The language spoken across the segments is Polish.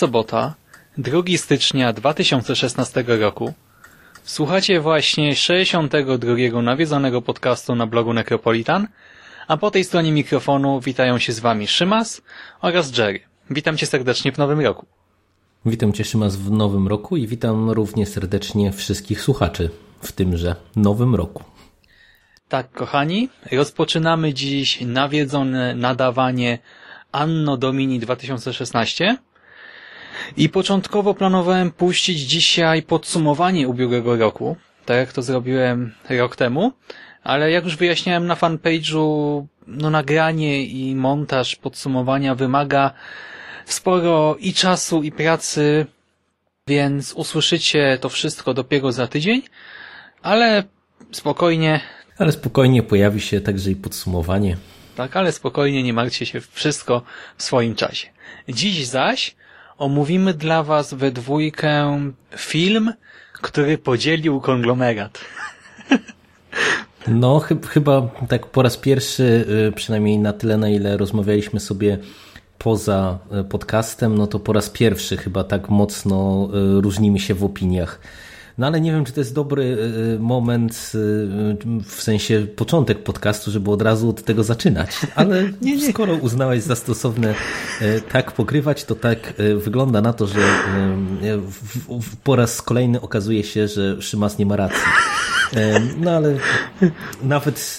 Sobota, 2 stycznia 2016 roku. Słuchacie właśnie 62 nawiedzonego podcastu na blogu Necropolitan, a po tej stronie mikrofonu witają się z Wami Szymas oraz Jerry. Witam Cię serdecznie w nowym roku. Witam Cię Szymas w nowym roku i witam równie serdecznie wszystkich słuchaczy w tymże nowym roku. Tak, kochani, rozpoczynamy dziś nawiedzone nadawanie Anno Domini 2016 i początkowo planowałem puścić dzisiaj podsumowanie ubiegłego roku, tak jak to zrobiłem rok temu, ale jak już wyjaśniałem na fanpage'u, no nagranie i montaż podsumowania wymaga sporo i czasu, i pracy, więc usłyszycie to wszystko dopiero za tydzień, ale spokojnie. Ale spokojnie pojawi się także i podsumowanie. Tak, ale spokojnie, nie martwcie się, wszystko w swoim czasie. Dziś zaś omówimy dla Was we dwójkę film, który podzielił konglomerat. No, ch chyba tak po raz pierwszy, y, przynajmniej na tyle, na ile rozmawialiśmy sobie poza y, podcastem, no to po raz pierwszy chyba tak mocno y, różnimy się w opiniach. No ale nie wiem, czy to jest dobry moment, w sensie początek podcastu, żeby od razu od tego zaczynać. Ale nie, nie. skoro uznałeś za stosowne tak pokrywać, to tak wygląda na to, że po raz kolejny okazuje się, że Szymas nie ma racji. No ale nawet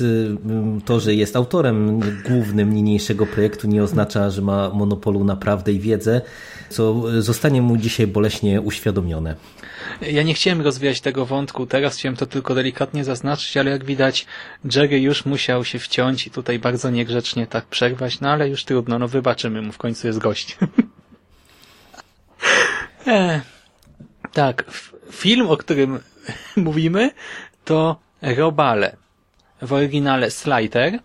to, że jest autorem głównym niniejszego projektu nie oznacza, że ma monopolu na prawdę i wiedzę, co zostanie mu dzisiaj boleśnie uświadomione. Ja nie chciałem rozwijać tego wątku, teraz chciałem to tylko delikatnie zaznaczyć, ale jak widać Jerry już musiał się wciąć i tutaj bardzo niegrzecznie tak przerwać, no ale już trudno, no wybaczymy mu, w końcu jest gość. e, tak, film, o którym mówimy, to Robale, w oryginale Slider.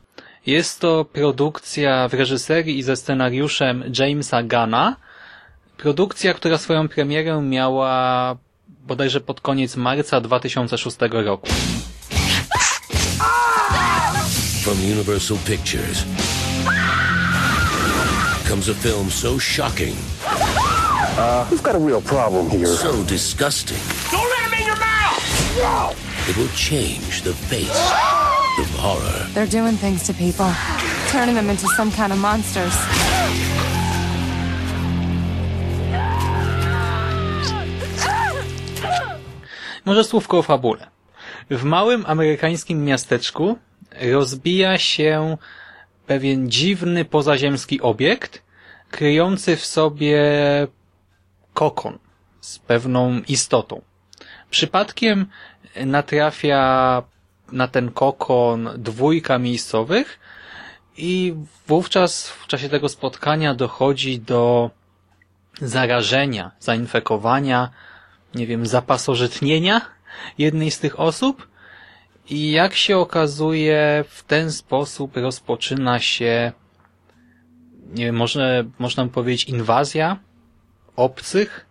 Jest to produkcja w reżyserii i ze scenariuszem Jamesa Gana. Produkcja, która swoją premierę miała bodajże pod koniec marca 2006 roku. From Universal Pictures comes a film so shocking. Uh, we've got a real problem here. So disgusting. Don't let him in your mouth! It will change the face of horror. They're doing things to people, turning them into some kind of monsters. Może słówko o fabule. W małym amerykańskim miasteczku rozbija się pewien dziwny pozaziemski obiekt, kryjący w sobie kokon z pewną istotą. Przypadkiem natrafia na ten kokon dwójka miejscowych i wówczas w czasie tego spotkania dochodzi do zarażenia, zainfekowania, nie wiem, zapasożytnienia jednej z tych osób i jak się okazuje w ten sposób rozpoczyna się nie wiem, można, można powiedzieć inwazja obcych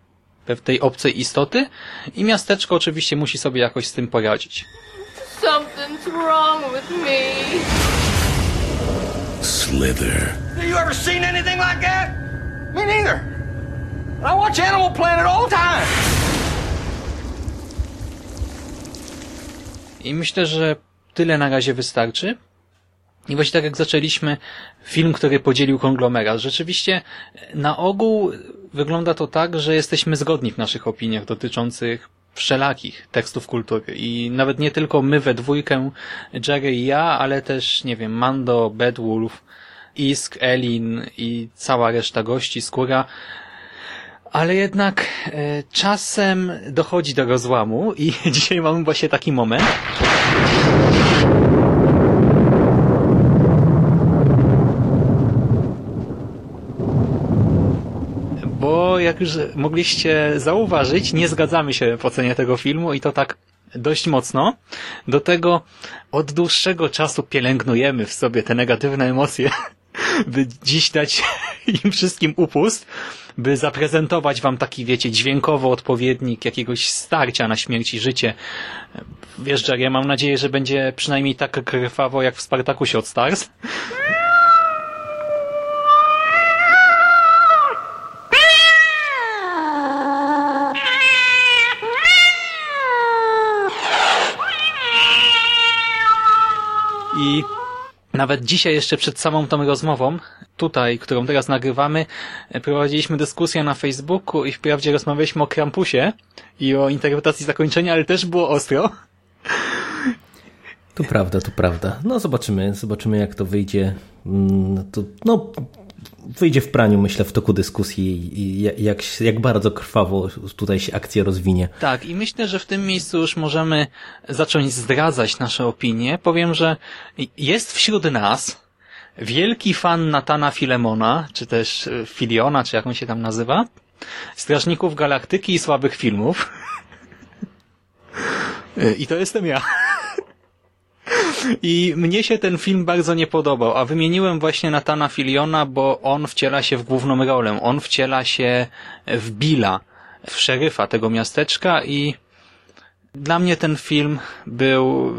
tej obcej istoty i miasteczko oczywiście musi sobie jakoś z tym poradzić. Something's wrong with me. Slither. Have you ever seen anything like that? Me neither. I watch Animal Planet all the time. I myślę, że tyle na razie wystarczy. I właśnie tak jak zaczęliśmy, film, który podzielił konglomerat. Rzeczywiście na ogół wygląda to tak, że jesteśmy zgodni w naszych opiniach dotyczących wszelakich tekstów kultury i nawet nie tylko my we dwójkę, Jerry i ja, ale też, nie wiem, Mando, Bedwulf, Isk, Elin i cała reszta gości, Skóra, ale jednak e, czasem dochodzi do rozłamu i dzisiaj mamy właśnie taki moment. Bo jak już mogliście zauważyć, nie zgadzamy się w ocenie tego filmu i to tak dość mocno. Do tego od dłuższego czasu pielęgnujemy w sobie te negatywne emocje, by dziś dać im wszystkim upust, by zaprezentować wam taki, wiecie, dźwiękowo odpowiednik jakiegoś starcia na śmierć i życie. Wiesz, Jerry, ja mam nadzieję, że będzie przynajmniej tak krwawo jak w Spartakusie od Stars. Nawet dzisiaj jeszcze przed samą tą rozmową, tutaj, którą teraz nagrywamy, prowadziliśmy dyskusję na Facebooku i wprawdzie rozmawialiśmy o Krampusie i o interpretacji zakończenia, ale też było ostro. To prawda, to prawda. No zobaczymy, zobaczymy jak to wyjdzie. Mm, to, no, wyjdzie w praniu, myślę, w toku dyskusji jak, jak bardzo krwawo tutaj się akcja rozwinie. Tak, i myślę, że w tym miejscu już możemy zacząć zdradzać nasze opinie. Powiem, że jest wśród nas wielki fan Natana Filemona, czy też e, Filiona, czy jak on się tam nazywa, Strażników Galaktyki i słabych filmów. E, I to jestem ja. I mnie się ten film bardzo nie podobał, a wymieniłem właśnie Natana Filiona, bo on wciela się w główną rolę. On wciela się w Billa, w szeryfa tego miasteczka i dla mnie ten film był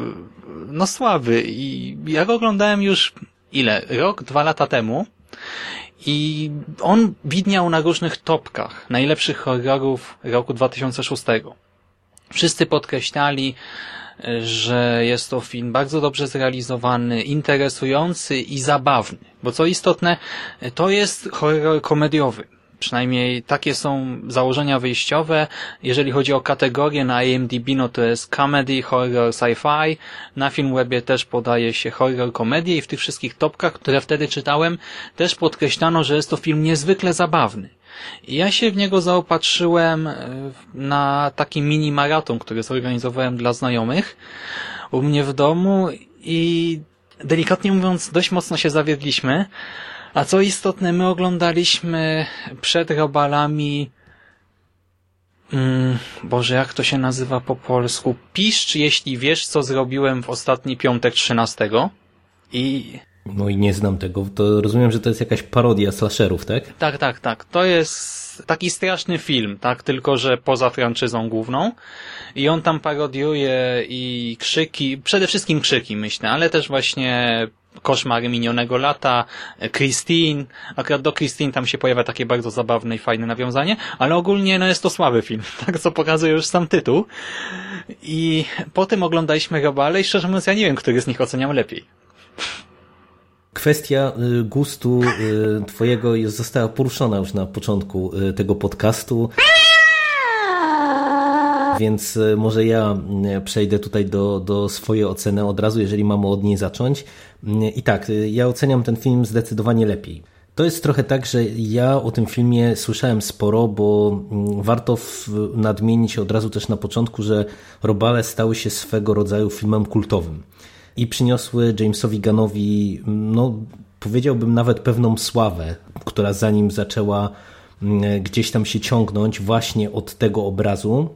no słaby i ja go oglądałem już ile? Rok, dwa lata temu i on widniał na różnych topkach najlepszych horrorów roku 2006. Wszyscy podkreślali, że jest to film bardzo dobrze zrealizowany, interesujący i zabawny. Bo co istotne, to jest horror komediowy. Przynajmniej takie są założenia wyjściowe. Jeżeli chodzi o kategorię na IMDb, no to jest comedy, horror, sci-fi. Na Filmwebie też podaje się horror, komedię i w tych wszystkich topkach, które wtedy czytałem, też podkreślano, że jest to film niezwykle zabawny. Ja się w niego zaopatrzyłem e, na taki mini maraton, który zorganizowałem dla znajomych u mnie w domu i delikatnie mówiąc dość mocno się zawiedliśmy. A co istotne, my oglądaliśmy przed robalami mm, Boże, jak to się nazywa po polsku? Piszcz, jeśli wiesz, co zrobiłem w ostatni piątek 13. I no i nie znam tego. To rozumiem, że to jest jakaś parodia slasherów, tak? Tak, tak, tak. To jest taki straszny film, tak? Tylko, że poza franczyzą główną. I on tam parodiuje i krzyki, przede wszystkim krzyki, myślę, ale też właśnie koszmary minionego lata, Christine. Akurat do Christine tam się pojawia takie bardzo zabawne i fajne nawiązanie, ale ogólnie no jest to słaby film, tak co pokazuje już sam tytuł. I potem oglądaliśmy Robale i szczerze mówiąc ja nie wiem, który z nich oceniam lepiej kwestia y, gustu y, twojego została poruszona już na początku y, tego podcastu. Więc może ja przejdę tutaj do, do swojej oceny od razu, jeżeli mamy od niej zacząć. I tak, ja oceniam ten film zdecydowanie lepiej. To jest trochę tak, że ja o tym filmie słyszałem sporo, bo mm, warto nadmienić od razu też na początku, że Robale stały się swego rodzaju filmem kultowym i przyniosły Jamesowi Ganowi, no powiedziałbym nawet pewną sławę, która zanim zaczęła mm, gdzieś tam się ciągnąć właśnie od tego obrazu,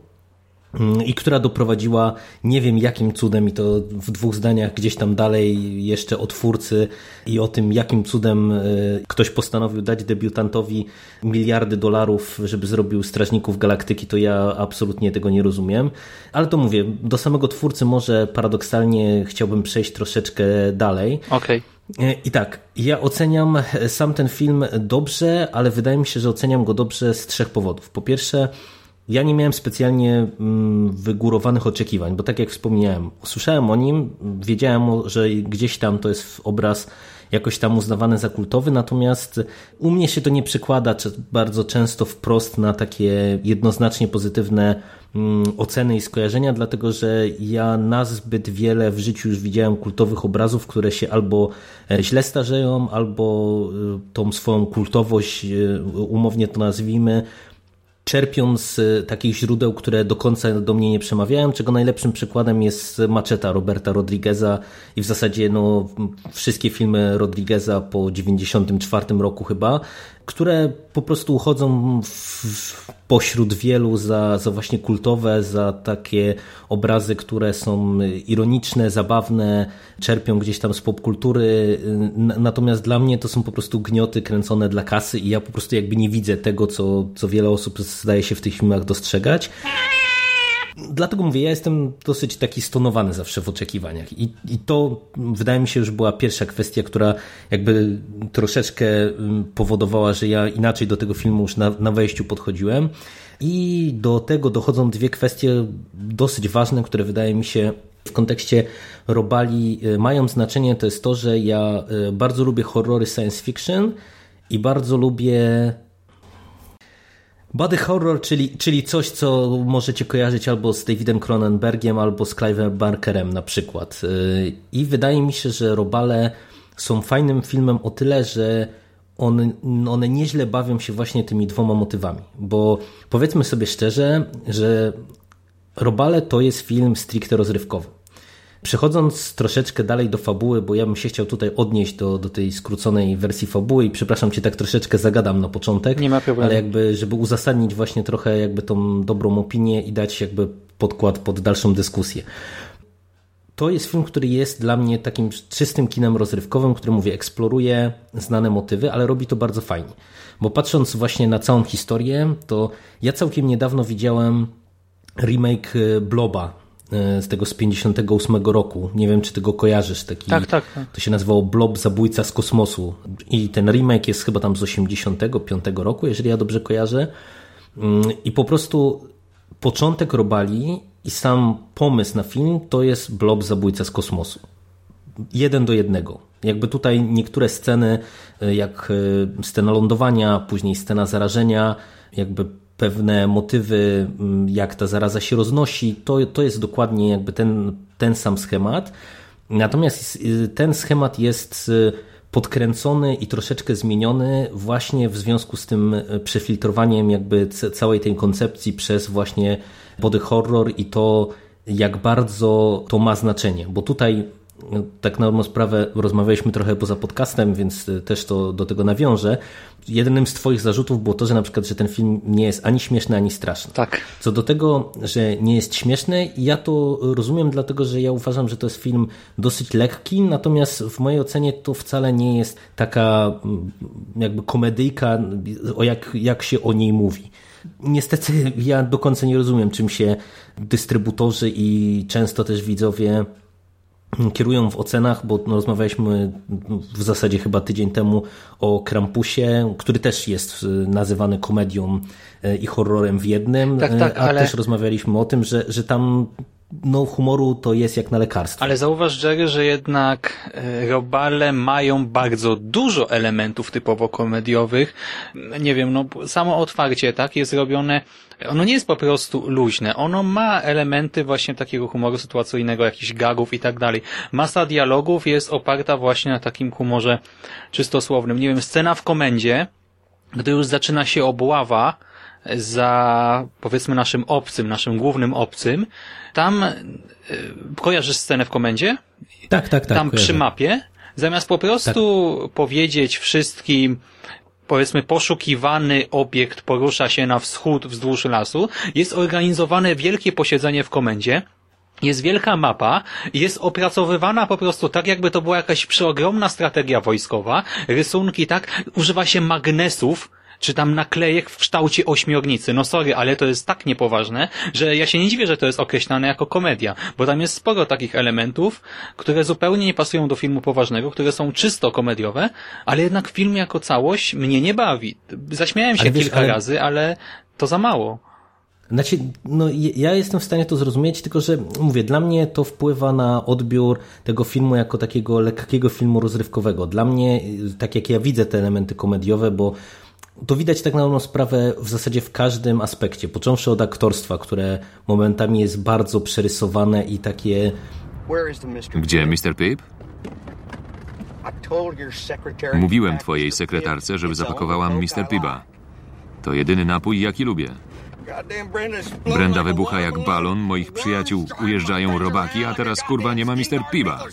i która doprowadziła, nie wiem jakim cudem, i to w dwóch zdaniach gdzieś tam dalej jeszcze o twórcy i o tym, jakim cudem e, ktoś postanowił dać debiutantowi miliardy dolarów, żeby zrobił Strażników Galaktyki, to ja absolutnie tego nie rozumiem. Ale to mówię, do samego twórcy może paradoksalnie chciałbym przejść troszeczkę dalej. Okej. Okay. I tak, ja oceniam sam ten film dobrze, ale wydaje mi się, że oceniam go dobrze z trzech powodów. Po pierwsze, ja nie miałem specjalnie mm, wygórowanych oczekiwań, bo tak jak wspomniałem, słyszałem o nim, wiedziałem, że gdzieś tam to jest obraz jakoś tam uznawany za kultowy, natomiast u mnie się to nie przekłada bardzo często wprost na takie jednoznacznie pozytywne mm, oceny i skojarzenia, dlatego że ja nazbyt wiele w życiu już widziałem kultowych obrazów, które się albo e, źle starzeją, albo e, tą swoją kultowość, e, umownie to nazwijmy, czerpią z e, takich źródeł, które do końca do mnie nie przemawiają, czego najlepszym przykładem jest Maczeta Roberta Rodrigueza i w zasadzie no, wszystkie filmy Rodrigueza po 94 roku chyba, które po prostu uchodzą w, pośród wielu za, za właśnie kultowe, za takie obrazy, które są ironiczne, zabawne, czerpią gdzieś tam z popkultury. Natomiast dla mnie to są po prostu gnioty kręcone dla kasy i ja po prostu jakby nie widzę tego, co, co wiele osób zdaje się w tych filmach dostrzegać. Dlatego mówię, ja jestem dosyć taki stonowany zawsze w oczekiwaniach I, i to wydaje mi się już była pierwsza kwestia, która jakby troszeczkę powodowała, że ja inaczej do tego filmu już na, na wejściu podchodziłem. I do tego dochodzą dwie kwestie dosyć ważne, które wydaje mi się w kontekście Robali y, mają znaczenie. To jest to, że ja y, bardzo lubię horrory science fiction i bardzo lubię Body horror, czyli, czyli coś, co możecie kojarzyć albo z Davidem Cronenbergiem, albo z Clive'em Barkerem na przykład. Y, I wydaje mi się, że Robale są fajnym filmem o tyle, że one, one nieźle bawią się właśnie tymi dwoma motywami. Bo powiedzmy sobie szczerze, że Robale to jest film stricte rozrywkowy. Przechodząc troszeczkę dalej do fabuły, bo ja bym się chciał tutaj odnieść do, do tej skróconej wersji fabuły i przepraszam cię, tak troszeczkę zagadam na początek. Nie ma problemu. Ale jakby, żeby uzasadnić właśnie trochę jakby tą dobrą opinię i dać jakby podkład pod dalszą dyskusję. To jest film, który jest dla mnie takim czystym kinem rozrywkowym, który mówię, eksploruje znane motywy, ale robi to bardzo fajnie. Bo patrząc właśnie na całą historię, to ja całkiem niedawno widziałem remake Bloba E, z tego z 58 roku. Nie wiem, czy tego kojarzysz. Taki, tak, tak, tak. To się nazywało Blob Zabójca z kosmosu. I ten remake jest chyba tam z 85 roku, jeżeli ja dobrze kojarzę. Mm, I po prostu początek Robali i sam pomysł na film to jest Blob Zabójca z kosmosu. Jeden do jednego. Jakby tutaj niektóre sceny, e, jak e, scena lądowania, później scena zarażenia, jakby pewne motywy, mm, jak ta zaraza się roznosi, to, to jest dokładnie jakby ten, ten sam schemat. Natomiast y, ten schemat jest y, podkręcony i troszeczkę zmieniony właśnie w związku z tym y, przefiltrowaniem jakby całej tej koncepcji przez właśnie body horror i to jak bardzo to ma znaczenie, bo tutaj tak na dobrą sprawę rozmawialiśmy trochę poza podcastem, więc też to do tego nawiążę. Jednym z twoich zarzutów było to, że na przykład, że ten film nie jest ani śmieszny, ani straszny. Tak. Co do tego, że nie jest śmieszny, ja to rozumiem, dlatego że ja uważam, że to jest film dosyć lekki, natomiast w mojej ocenie to wcale nie jest taka mm, jakby komedyjka, o jak, jak się o niej mówi. Niestety ja do końca nie rozumiem, czym się dystrybutorzy i często też widzowie kierują w ocenach, bo no, rozmawialiśmy w zasadzie chyba tydzień temu o Krampusie, który też jest nazywany komedią e, i horrorem w jednym, tak, tak, a ale... też rozmawialiśmy o tym, że, że tam no, humoru to jest jak na lekarstwo. Ale zauważ, Jerry, że jednak e, robale mają bardzo dużo elementów typowo komediowych. Nie wiem, no samo otwarcie, tak, jest robione, ono nie jest po prostu luźne. Ono ma elementy właśnie takiego humoru sytuacyjnego, jakichś gagów i tak dalej. Masa dialogów jest oparta właśnie na takim humorze czystosłownym. Nie wiem, scena w komendzie, gdy już zaczyna się obława, za powiedzmy naszym obcym, naszym głównym obcym. Tam y, kojarzysz scenę w komendzie? Tak, tak, tak. Tam kojarzę. przy mapie. Zamiast po prostu tak. powiedzieć wszystkim, powiedzmy poszukiwany obiekt porusza się na wschód wzdłuż lasu, jest organizowane wielkie posiedzenie w komendzie, jest wielka mapa, jest opracowywana po prostu tak, jakby to była jakaś przeogromna strategia wojskowa, rysunki tak, używa się magnesów, czy tam naklejek w kształcie ośmiornicy. No sorry, ale to jest tak niepoważne, że ja się nie dziwię, że to jest określane jako komedia, bo tam jest sporo takich elementów, które zupełnie nie pasują do filmu poważnego, które są czysto komediowe, ale jednak film jako całość mnie nie bawi. Zaśmiałem się wiesz, kilka ale... razy, ale to za mało. Znaczy, no, ja jestem w stanie to zrozumieć, tylko że mówię, dla mnie to wpływa na odbiór tego filmu jako takiego lekkiego filmu rozrywkowego. Dla mnie, tak jak ja widzę te elementy komediowe, bo to widać tak na dobrą sprawę w zasadzie w każdym aspekcie, począwszy od aktorstwa, które momentami jest bardzo przerysowane i takie... Gdzie Mr. Pip? Mówiłem twojej sekretarce, żeby zapakowała Mr. Piba. To jedyny napój, jaki lubię. Brenda wybucha jak balon, moich przyjaciół ujeżdżają robaki, a teraz kurwa nie ma Mr. Piba.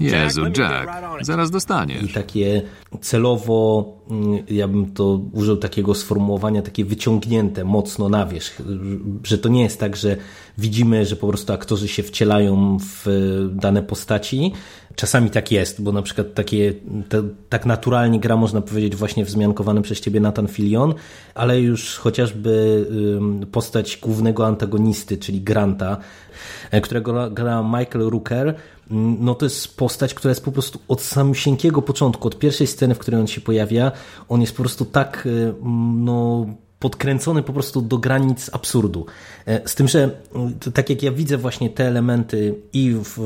Jezu, Jack, zaraz dostaniesz. I takie celowo, mm, ja bym to użył takiego sformułowania, takie wyciągnięte mocno na wierzch, że to nie jest tak, że widzimy, że po prostu aktorzy się wcielają w dane postaci. Czasami tak jest, bo na przykład takie, te, tak naturalnie gra, można powiedzieć, właśnie wzmiankowany przez ciebie Nathan Fillion, ale już chociażby postać głównego antagonisty, czyli Granta, e, którego gra Michael Rooker, no to jest postać, która jest po prostu od samego początku, od pierwszej sceny, w której on się pojawia, on jest po prostu tak, e, no podkręcony po prostu do granic absurdu. E, z tym, że tak jak ja widzę właśnie te elementy i w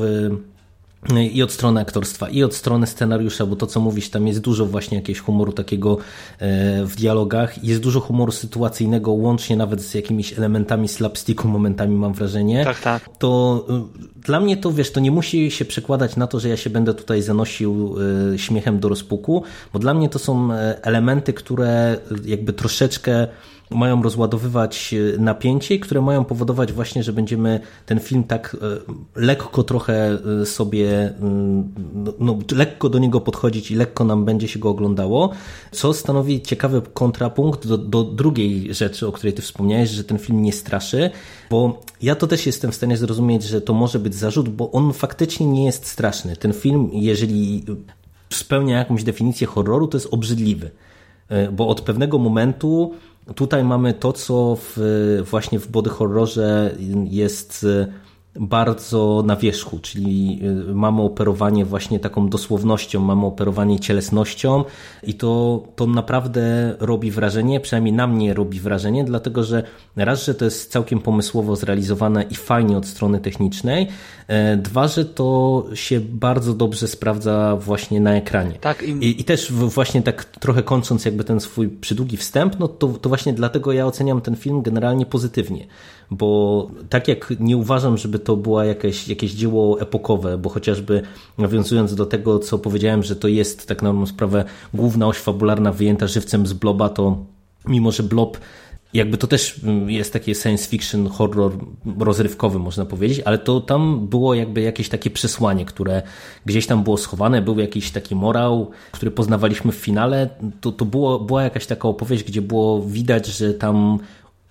i od strony aktorstwa, i od strony scenariusza, bo to co mówisz, tam jest dużo właśnie jakiegoś humoru takiego e, w dialogach, jest dużo humoru sytuacyjnego, łącznie nawet z jakimiś elementami slapsticku momentami mam wrażenie. Tak, tak. To e, dla mnie to, wiesz, to nie musi się przekładać na to, że ja się będę tutaj zanosił e, śmiechem do rozpuku, bo dla mnie to są elementy, które jakby troszeczkę mają rozładowywać e, napięcie, które mają powodować właśnie, że będziemy ten film tak e, lekko trochę e, sobie, mm, no, no, lekko do niego podchodzić i lekko nam będzie się go oglądało, co stanowi ciekawy kontrapunkt do, do drugiej rzeczy, o której ty wspomniałeś, że ten film nie straszy, bo ja to też jestem w stanie zrozumieć, że to może być zarzut, bo on faktycznie nie jest straszny. Ten film, jeżeli spełnia jakąś definicję horroru, to jest obrzydliwy. Bo od pewnego momentu Tutaj mamy to, co w, właśnie w body horrorze jest bardzo na wierzchu, czyli y, mamy operowanie właśnie taką dosłownością, mamy operowanie cielesnością i to, to naprawdę robi wrażenie, przynajmniej na mnie robi wrażenie, dlatego że raz, że to jest całkiem pomysłowo zrealizowane i fajnie od strony technicznej, e, dwa, że to się bardzo dobrze sprawdza właśnie na ekranie. Tak, i... I, też właśnie tak trochę kończąc jakby ten swój przydługi wstęp, no to, to właśnie dlatego ja oceniam ten film generalnie pozytywnie, bo tak jak nie uważam, żeby to było jakieś, jakieś dzieło epokowe, bo chociażby nawiązując do tego, co powiedziałem, że to jest tak na sprawę główna oś fabularna wyjęta żywcem z Bloba, to mimo, że Blob jakby to też jest takie science fiction, horror rozrywkowy, można powiedzieć, ale to tam było jakby jakieś takie przesłanie, które gdzieś tam było schowane, był jakiś taki morał, który poznawaliśmy w finale. To, to było, była jakaś taka opowieść, gdzie było widać, że tam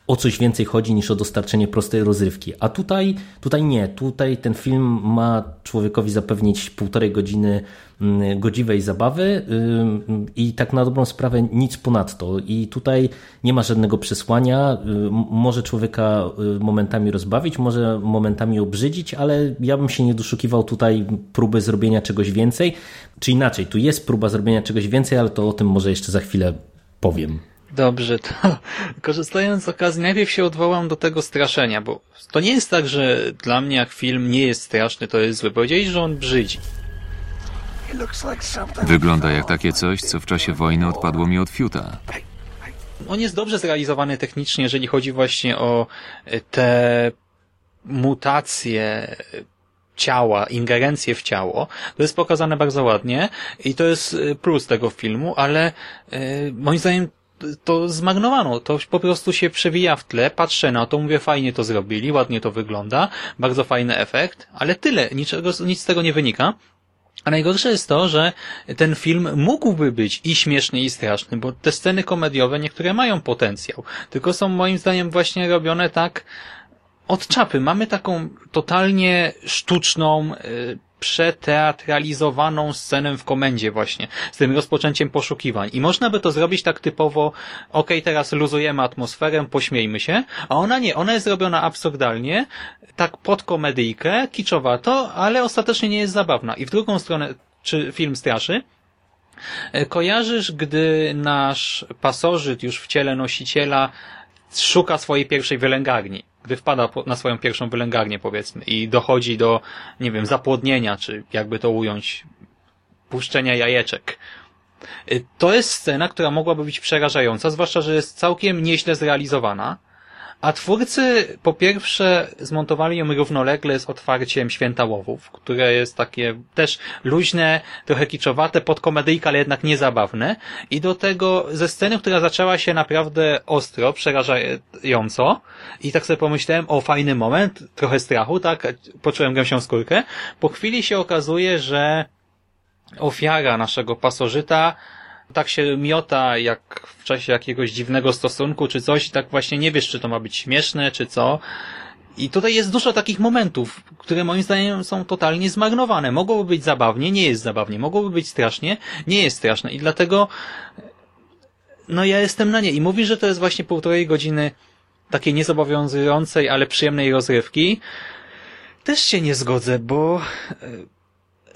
o coś więcej chodzi niż o dostarczenie prostej rozrywki. A tutaj, tutaj nie. Tutaj ten film ma człowiekowi zapewnić półtorej godziny mm, godziwej zabawy i tak na dobrą sprawę nic ponadto. I tutaj nie ma żadnego przesłania. Może człowieka momentami rozbawić, może momentami obrzydzić, ale ja bym się nie doszukiwał tutaj próby zrobienia czegoś więcej. Czy inaczej, tu jest próba zrobienia czegoś więcej, ale to o tym może jeszcze za chwilę powiem. Dobrze, to korzystając z okazji, najpierw się odwołam do tego straszenia, bo to nie jest tak, że dla mnie jak film nie jest straszny, to jest zły. Powiedzieli, że on brzydzi. Wygląda jak takie coś, co w czasie wojny odpadło mi od fiuta. On jest dobrze zrealizowany technicznie, jeżeli chodzi właśnie o e, te mutacje ciała, ingerencje w ciało. To jest pokazane bardzo ładnie i to jest e, plus tego filmu, ale yy, moim zdaniem to zmagnowano, to po prostu się przewija w tle, patrzę na to, mówię fajnie to zrobili, ładnie to wygląda, bardzo fajny efekt, ale tyle, niczego, nic z tego nie wynika. A najgorsze jest to, że ten film mógłby być i śmieszny, i straszny, bo te sceny komediowe niektóre mają potencjał, tylko są moim zdaniem właśnie robione tak od czapy. Mamy taką totalnie sztuczną, y, przeteatralizowaną scenę w komendzie właśnie, z tym rozpoczęciem poszukiwań. I można by to zrobić tak typowo, ok, teraz luzujemy atmosferę, pośmiejmy się, a ona nie, ona jest zrobiona absurdalnie, tak pod komedyjkę, kiczowato, ale ostatecznie nie jest zabawna. I w drugą stronę, czy film straszy, E, kojarzysz, gdy nasz pasożyt już w ciele nosiciela szuka swojej pierwszej wylęgarni, gdy wpada na swoją pierwszą wylęgarnię, powiedzmy, i dochodzi do, nie wiem, zapłodnienia, czy jakby to ująć, puszczenia jajeczek. E, to jest scena, która mogłaby być przerażająca, zwłaszcza, że jest całkiem nieźle zrealizowana, a twórcy po pierwsze zmontowali ją równolegle z otwarciem Święta Łowów, które jest takie też luźne, trochę kiczowate, pod komedyjkę, ale jednak niezabawne. I do tego ze sceny, która zaczęła się naprawdę ostro, przerażająco i tak sobie pomyślałem, o fajny moment, trochę strachu, tak, poczułem gęsią skórkę. Po chwili się okazuje, że ofiara naszego pasożyta tak się miota jak w czasie jakiegoś dziwnego stosunku czy coś, tak właśnie nie wiesz, czy to ma być śmieszne, czy co. I tutaj jest dużo takich momentów, które moim zdaniem są totalnie zmarnowane. Mogłoby być zabawnie, nie jest zabawnie. Mogłoby być strasznie, nie jest straszne. I dlatego no ja jestem na nie. I mówi, że to jest właśnie półtorej godziny takiej niezobowiązującej, ale przyjemnej rozrywki. Też się nie zgodzę, bo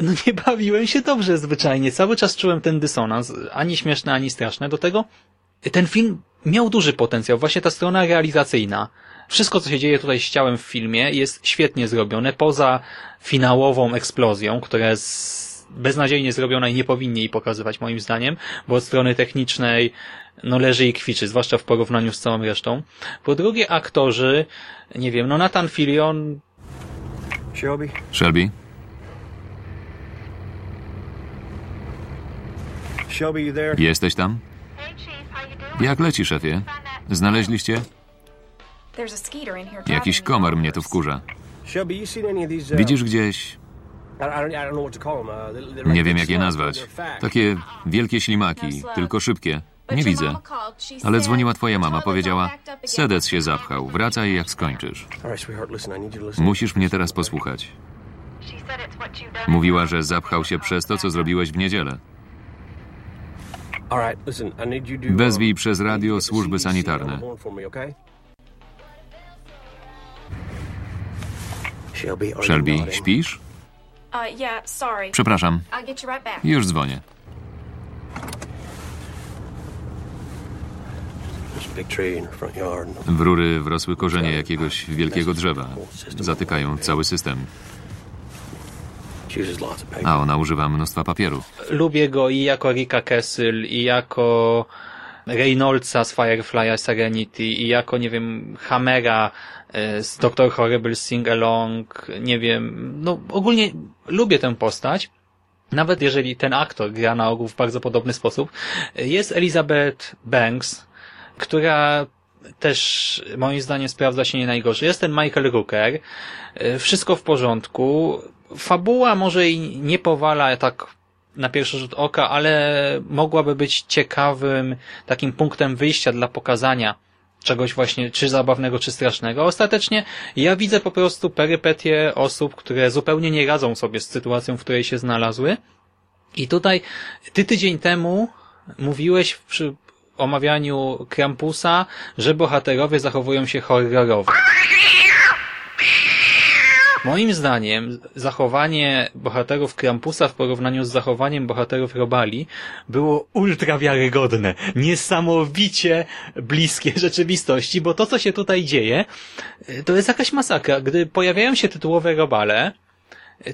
no nie bawiłem się dobrze zwyczajnie. Cały czas czułem ten dysonans, ani śmieszny, ani straszny. Do tego ten film miał duży potencjał, właśnie ta strona realizacyjna. Wszystko, co się dzieje tutaj z ciałem w filmie jest świetnie zrobione, poza finałową eksplozją, która jest beznadziejnie zrobiona i nie powinni jej pokazywać moim zdaniem, bo od strony technicznej no leży i kwiczy, zwłaszcza w porównaniu z całą resztą. Po drugie aktorzy, nie wiem, no Nathan Fillion... Shelby? Shelby? Jesteś tam? Jak leci, szefie? Znaleźliście? Jakiś komar mnie tu wkurza. Widzisz gdzieś... Nie wiem, jak je nazwać. Takie wielkie ślimaki, tylko szybkie. Nie widzę. Ale dzwoniła twoja mama, powiedziała, sedec się zapchał, wracaj jak skończysz. Musisz mnie teraz posłuchać. Mówiła, że zapchał się przez to, co zrobiłeś w niedzielę. Wezwij przez radio służby sanitarne. Shelby, śpisz? Uh, Przepraszam. Już dzwonię. W rury wrosły korzenie jakiegoś wielkiego drzewa. Zatykają cały system. A ona używa mnóstwa papieru. Lubię go i jako Rika Kessel, i jako Reynoldsa z Firefly'a Serenity, i jako, nie wiem, Hammera e, z Doctor Horrible Sing Along, nie wiem, no ogólnie lubię tę postać. Nawet jeżeli ten aktor gra na ogół w bardzo podobny sposób. Jest Elizabeth Banks, która też moim zdaniem sprawdza się nie najgorzej. Jest ten Michael Rooker. E, wszystko w porządku fabuła może i nie powala tak na pierwszy rzut oka, ale mogłaby być ciekawym takim punktem wyjścia dla pokazania czegoś właśnie, czy zabawnego, czy strasznego. Ostatecznie ja widzę po prostu perypetie osób, które zupełnie nie radzą sobie z sytuacją, w której się znalazły. I tutaj ty tydzień temu mówiłeś przy omawianiu Krampusa, że bohaterowie zachowują się horrorowo. Moim zdaniem zachowanie bohaterów Krampusa w porównaniu z zachowaniem bohaterów Robali było ultra wiarygodne, niesamowicie bliskie rzeczywistości, bo to, co się tutaj dzieje, to jest jakaś masakra. Gdy pojawiają się tytułowe Robale,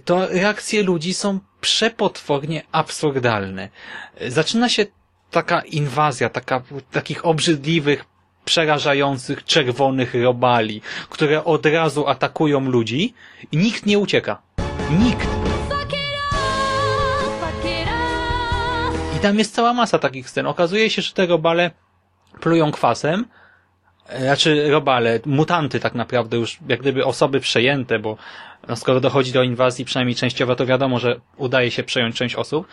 to reakcje ludzi są przepotwornie absurdalne. Zaczyna się taka inwazja, taka, takich obrzydliwych, przerażających czerwonych robali, które od razu atakują ludzi i nikt nie ucieka. Nikt. I tam jest cała masa takich scen. Okazuje się, że te robale plują kwasem, znaczy robale, mutanty tak naprawdę już, jak gdyby osoby przejęte, bo no skoro dochodzi do inwazji, przynajmniej częściowo, to wiadomo, że udaje się przejąć część osób,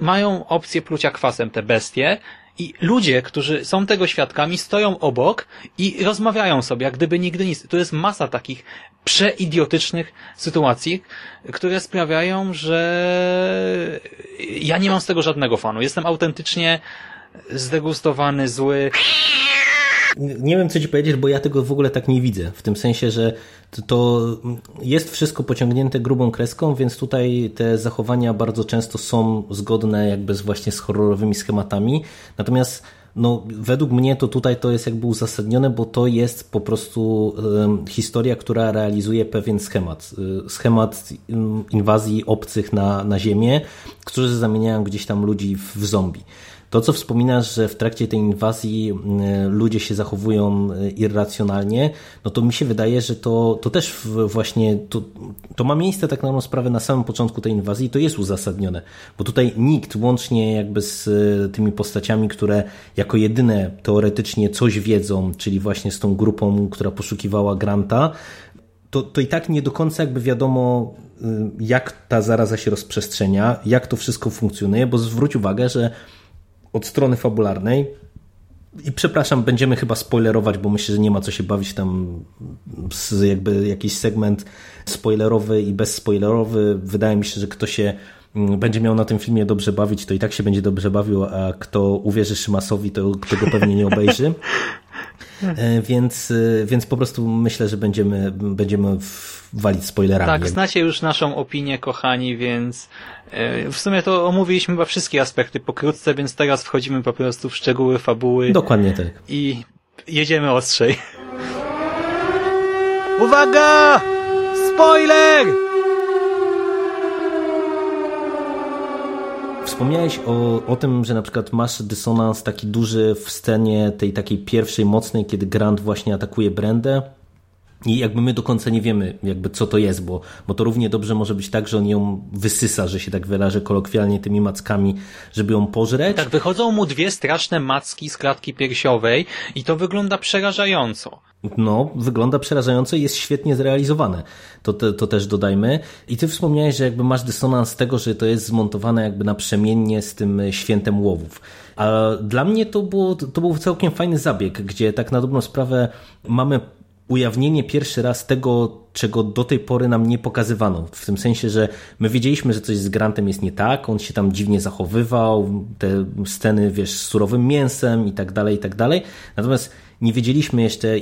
mają opcję plucia kwasem te bestie i ludzie, którzy są tego świadkami, stoją obok i rozmawiają sobie, jak gdyby nigdy nic. Tu jest masa takich przeidiotycznych sytuacji, które sprawiają, że ja nie mam z tego żadnego fanu. Jestem autentycznie zdegustowany, zły. Nie wiem, co ci powiedzieć, bo ja tego w ogóle tak nie widzę. W tym sensie, że to jest wszystko pociągnięte grubą kreską, więc tutaj te zachowania bardzo często są zgodne jakby z właśnie z horrorowymi schematami. Natomiast no, według mnie to tutaj to jest jakby uzasadnione, bo to jest po prostu historia, która realizuje pewien schemat. Y, schemat inwazji obcych na, na Ziemię, którzy zamieniają gdzieś tam ludzi w zombie. To, co wspominasz, że w trakcie tej inwazji y, ludzie się zachowują y, irracjonalnie, no to mi się wydaje, że to, to też właśnie to, to ma miejsce tak na sprawę na samym początku tej inwazji i to jest uzasadnione, bo tutaj nikt, łącznie jakby z y, tymi postaciami, które jako jedyne teoretycznie coś wiedzą, czyli właśnie z tą grupą, która poszukiwała Granta, to, to i tak nie do końca jakby wiadomo, jak ta zaraza się rozprzestrzenia, jak to wszystko funkcjonuje, bo zwróć uwagę, że od strony fabularnej. I przepraszam, będziemy chyba spoilerować, bo myślę, że nie ma co się bawić tam jakby jakiś segment spoilerowy i bezspoilerowy. Wydaje mi się, że kto się mm, będzie miał na tym filmie dobrze bawić, to i tak się będzie dobrze bawił, a kto uwierzy Szymasowi, to tego pewnie nie obejrzy. E, więc, e, więc po prostu myślę, że będziemy, będziemy walić spoilerami. Tak, znacie już naszą opinię, kochani, więc e, w sumie to omówiliśmy chyba wszystkie aspekty pokrótce, więc teraz wchodzimy po prostu w szczegóły fabuły. Dokładnie tak. I jedziemy ostrzej. Uwaga! Spoiler! Wspomniałeś o, o tym, że na przykład masz dysonans taki duży w scenie tej takiej pierwszej, mocnej, kiedy Grant właśnie atakuje Brendę. I jakby my do końca nie wiemy, jakby co to jest, bo, bo to równie dobrze może być tak, że on ją wysysa, że się tak wyrażę kolokwialnie tymi mackami, żeby ją pożreć. Tak, wychodzą mu dwie straszne macki z klatki piersiowej i to wygląda przerażająco. No, wygląda przerażająco i jest świetnie zrealizowane. To, to, to, też dodajmy. I ty wspomniałeś, że jakby masz dysonans tego, że to jest zmontowane jakby naprzemiennie z tym świętem łowów. A dla mnie to, było, to był całkiem fajny zabieg, gdzie tak na dobrą sprawę mamy ujawnienie pierwszy raz tego, czego do tej pory nam nie pokazywano. W tym sensie, że my wiedzieliśmy, że coś z Grantem jest nie tak, on się tam dziwnie zachowywał, te sceny, wiesz, z surowym mięsem i tak dalej, i tak dalej. Natomiast nie wiedzieliśmy jeszcze,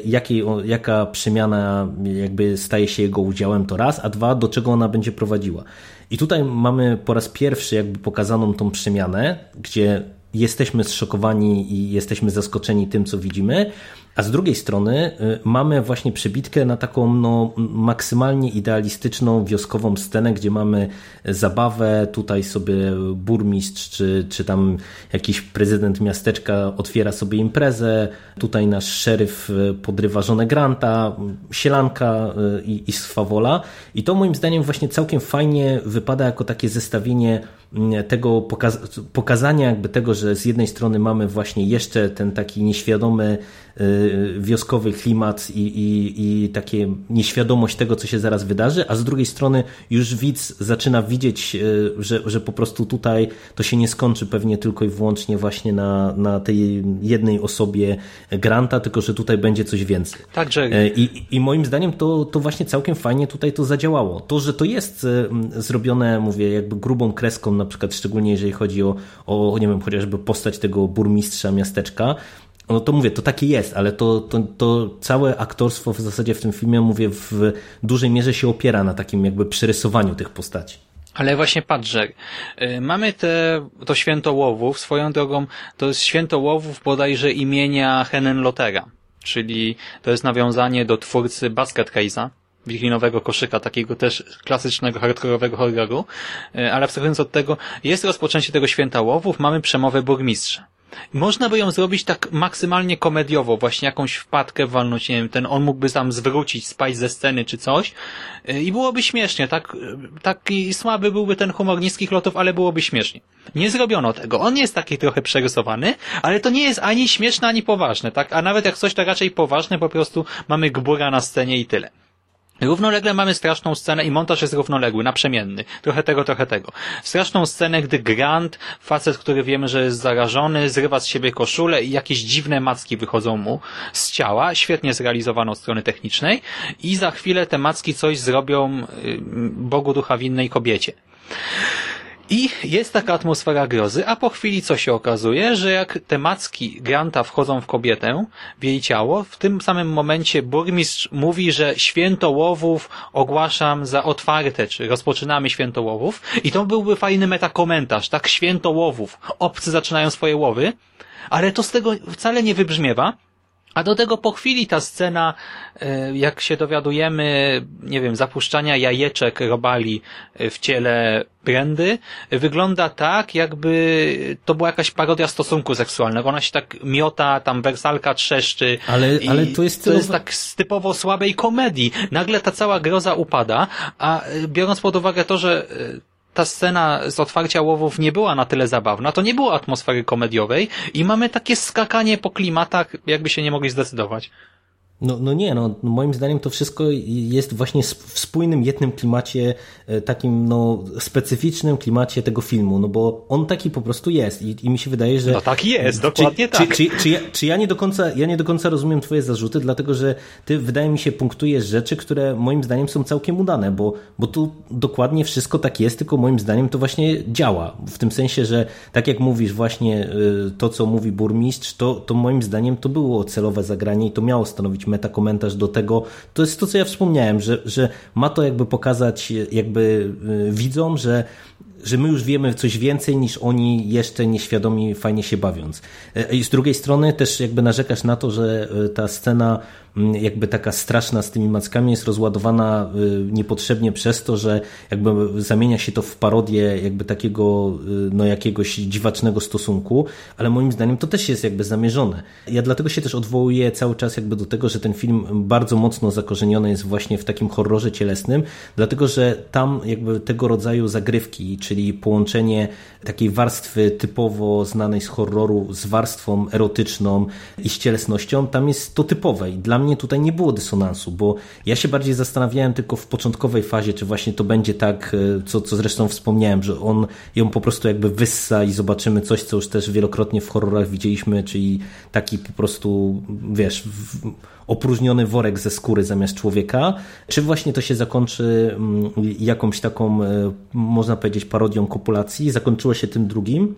jaka przemiana jakby staje się jego udziałem, to raz, a dwa, do czego ona będzie prowadziła. I tutaj mamy po raz pierwszy jakby pokazaną tą przemianę, gdzie jesteśmy zszokowani i jesteśmy zaskoczeni tym, co widzimy, a z drugiej strony y, mamy właśnie przebitkę na taką no, maksymalnie idealistyczną wioskową scenę, gdzie mamy zabawę, tutaj sobie burmistrz czy, czy tam jakiś prezydent miasteczka otwiera sobie imprezę, tutaj nasz szeryf y, podrywa żonę Granta, sielanka y, i, i swawola. I to moim zdaniem właśnie całkiem fajnie wypada jako takie zestawienie tego pokaz pokazania jakby tego, że z jednej strony mamy właśnie jeszcze ten taki nieświadomy y, wioskowy klimat i, i, i takie nieświadomość tego, co się zaraz wydarzy, a z drugiej strony już widz zaczyna widzieć, y, że, że po prostu tutaj to się nie skończy pewnie tylko i wyłącznie właśnie na, na tej jednej osobie Granta, tylko że tutaj będzie coś więcej. Także. Y, I, i moim zdaniem to, to właśnie całkiem fajnie tutaj to zadziałało. To, że to jest zrobione, mówię, jakby grubą kreską na przykład szczególnie jeżeli chodzi o, o nie wiem, chociażby postać tego burmistrza miasteczka, no to mówię, to takie jest, ale to, to, to całe aktorstwo w zasadzie w tym filmie, mówię, w dużej mierze się opiera na takim jakby przerysowaniu tych postaci. Ale właśnie patrz, że y, mamy te, to święto łowów, swoją drogą to jest święto łowów bodajże imienia Henen Lotera, czyli to jest nawiązanie do twórcy Basket Case'a, wigilijnowego koszyka, takiego też klasycznego, hardkorowego horroru, e, ale abstrahując od tego, jest rozpoczęcie tego święta łowów, mamy przemowę burmistrza. Można by ją zrobić tak maksymalnie komediowo, właśnie jakąś wpadkę walnąć, nie wiem, ten on mógłby tam zwrócić, spać ze sceny czy coś e, i byłoby śmiesznie, tak, e, taki słaby byłby ten humor niskich lotów, ale byłoby śmiesznie. Nie zrobiono tego. On jest taki trochę przerysowany, ale to nie jest ani śmieszne, ani poważne, tak? A nawet jak coś to raczej poważne, po prostu mamy gbura na scenie i tyle. Równolegle mamy straszną scenę i montaż jest równoległy, naprzemienny. Trochę tego, trochę tego. Straszną scenę, gdy Grant, facet, który wiemy, że jest zarażony, zrywa z siebie koszulę i jakieś dziwne macki wychodzą mu z ciała, świetnie zrealizowano od strony technicznej i za chwilę te macki coś zrobią y, Bogu ducha winnej kobiecie. I jest taka atmosfera grozy, a po chwili co się okazuje, że jak te macki Granta wchodzą w kobietę, w jej ciało, w tym samym momencie burmistrz mówi, że święto łowów ogłaszam za otwarte, czy rozpoczynamy święto łowów. I to byłby fajny metakomentarz, tak? Święto łowów, obcy zaczynają swoje łowy, ale to z tego wcale nie wybrzmiewa, a do tego po chwili ta scena, e, jak się dowiadujemy, nie wiem, zapuszczania jajeczek robali w ciele Brendy, wygląda tak, jakby to była jakaś parodia stosunku seksualnego. Ona się tak miota, tam wersalka trzeszczy. Ale, ale to jest to jest tak z typowo słabej komedii. Nagle ta cała groza upada, a e, biorąc pod uwagę to, że e, ta scena z otwarcia łowów nie była na tyle zabawna, to nie było atmosfery komediowej i mamy takie skakanie po klimatach, jakby się nie mogli zdecydować. No, no nie, no moim zdaniem to wszystko jest właśnie w spójnym, jednym klimacie, e, takim no specyficznym klimacie tego filmu, no bo on taki po prostu jest i, i mi się wydaje, że... No tak jest, dokładnie czy, tak. Czy, czy, czy, ja, czy ja nie do końca, ja nie do końca rozumiem twoje zarzuty, dlatego że ty wydaje mi się punktujesz rzeczy, które moim zdaniem są całkiem udane, bo, bo tu dokładnie wszystko tak jest, tylko moim zdaniem to właśnie działa, w tym sensie, że tak jak mówisz właśnie e, to, co mówi burmistrz, to, to moim zdaniem to było celowe zagranie i to miało stanowić metakomentarz do tego. To jest to, co ja wspomniałem, że, że ma to jakby pokazać jakby y, widzom, że że my już wiemy coś więcej niż oni jeszcze nieświadomi fajnie się bawiąc. E, I z drugiej strony też jakby narzekasz na to, że e, ta scena jakby taka straszna z tymi mackami jest rozładowana y, niepotrzebnie przez to, że jakby zamienia się to w parodię jakby takiego no jakiegoś dziwacznego stosunku, ale moim zdaniem to też jest jakby zamierzone. Ja dlatego się też odwołuję cały czas jakby do tego, że ten film bardzo mocno zakorzeniony jest właśnie w takim horrorze cielesnym, dlatego że tam jakby tego rodzaju zagrywki, czyli połączenie takiej warstwy typowo znanej z horroru z warstwą erotyczną i z cielesnością, tam jest to typowe i dla mnie tutaj nie było dysonansu, bo ja się bardziej zastanawiałem tylko w początkowej fazie, czy właśnie to będzie tak, e, co, co zresztą wspomniałem, że on ją po prostu jakby wyssa i zobaczymy coś, co już też wielokrotnie w horrorach widzieliśmy, czyli taki po prostu, wiesz, opróżniony worek ze skóry zamiast człowieka, czy właśnie to się zakończy mm, jakąś taką, e, można powiedzieć, parodią kopulacji. Zakończyło się tym drugim.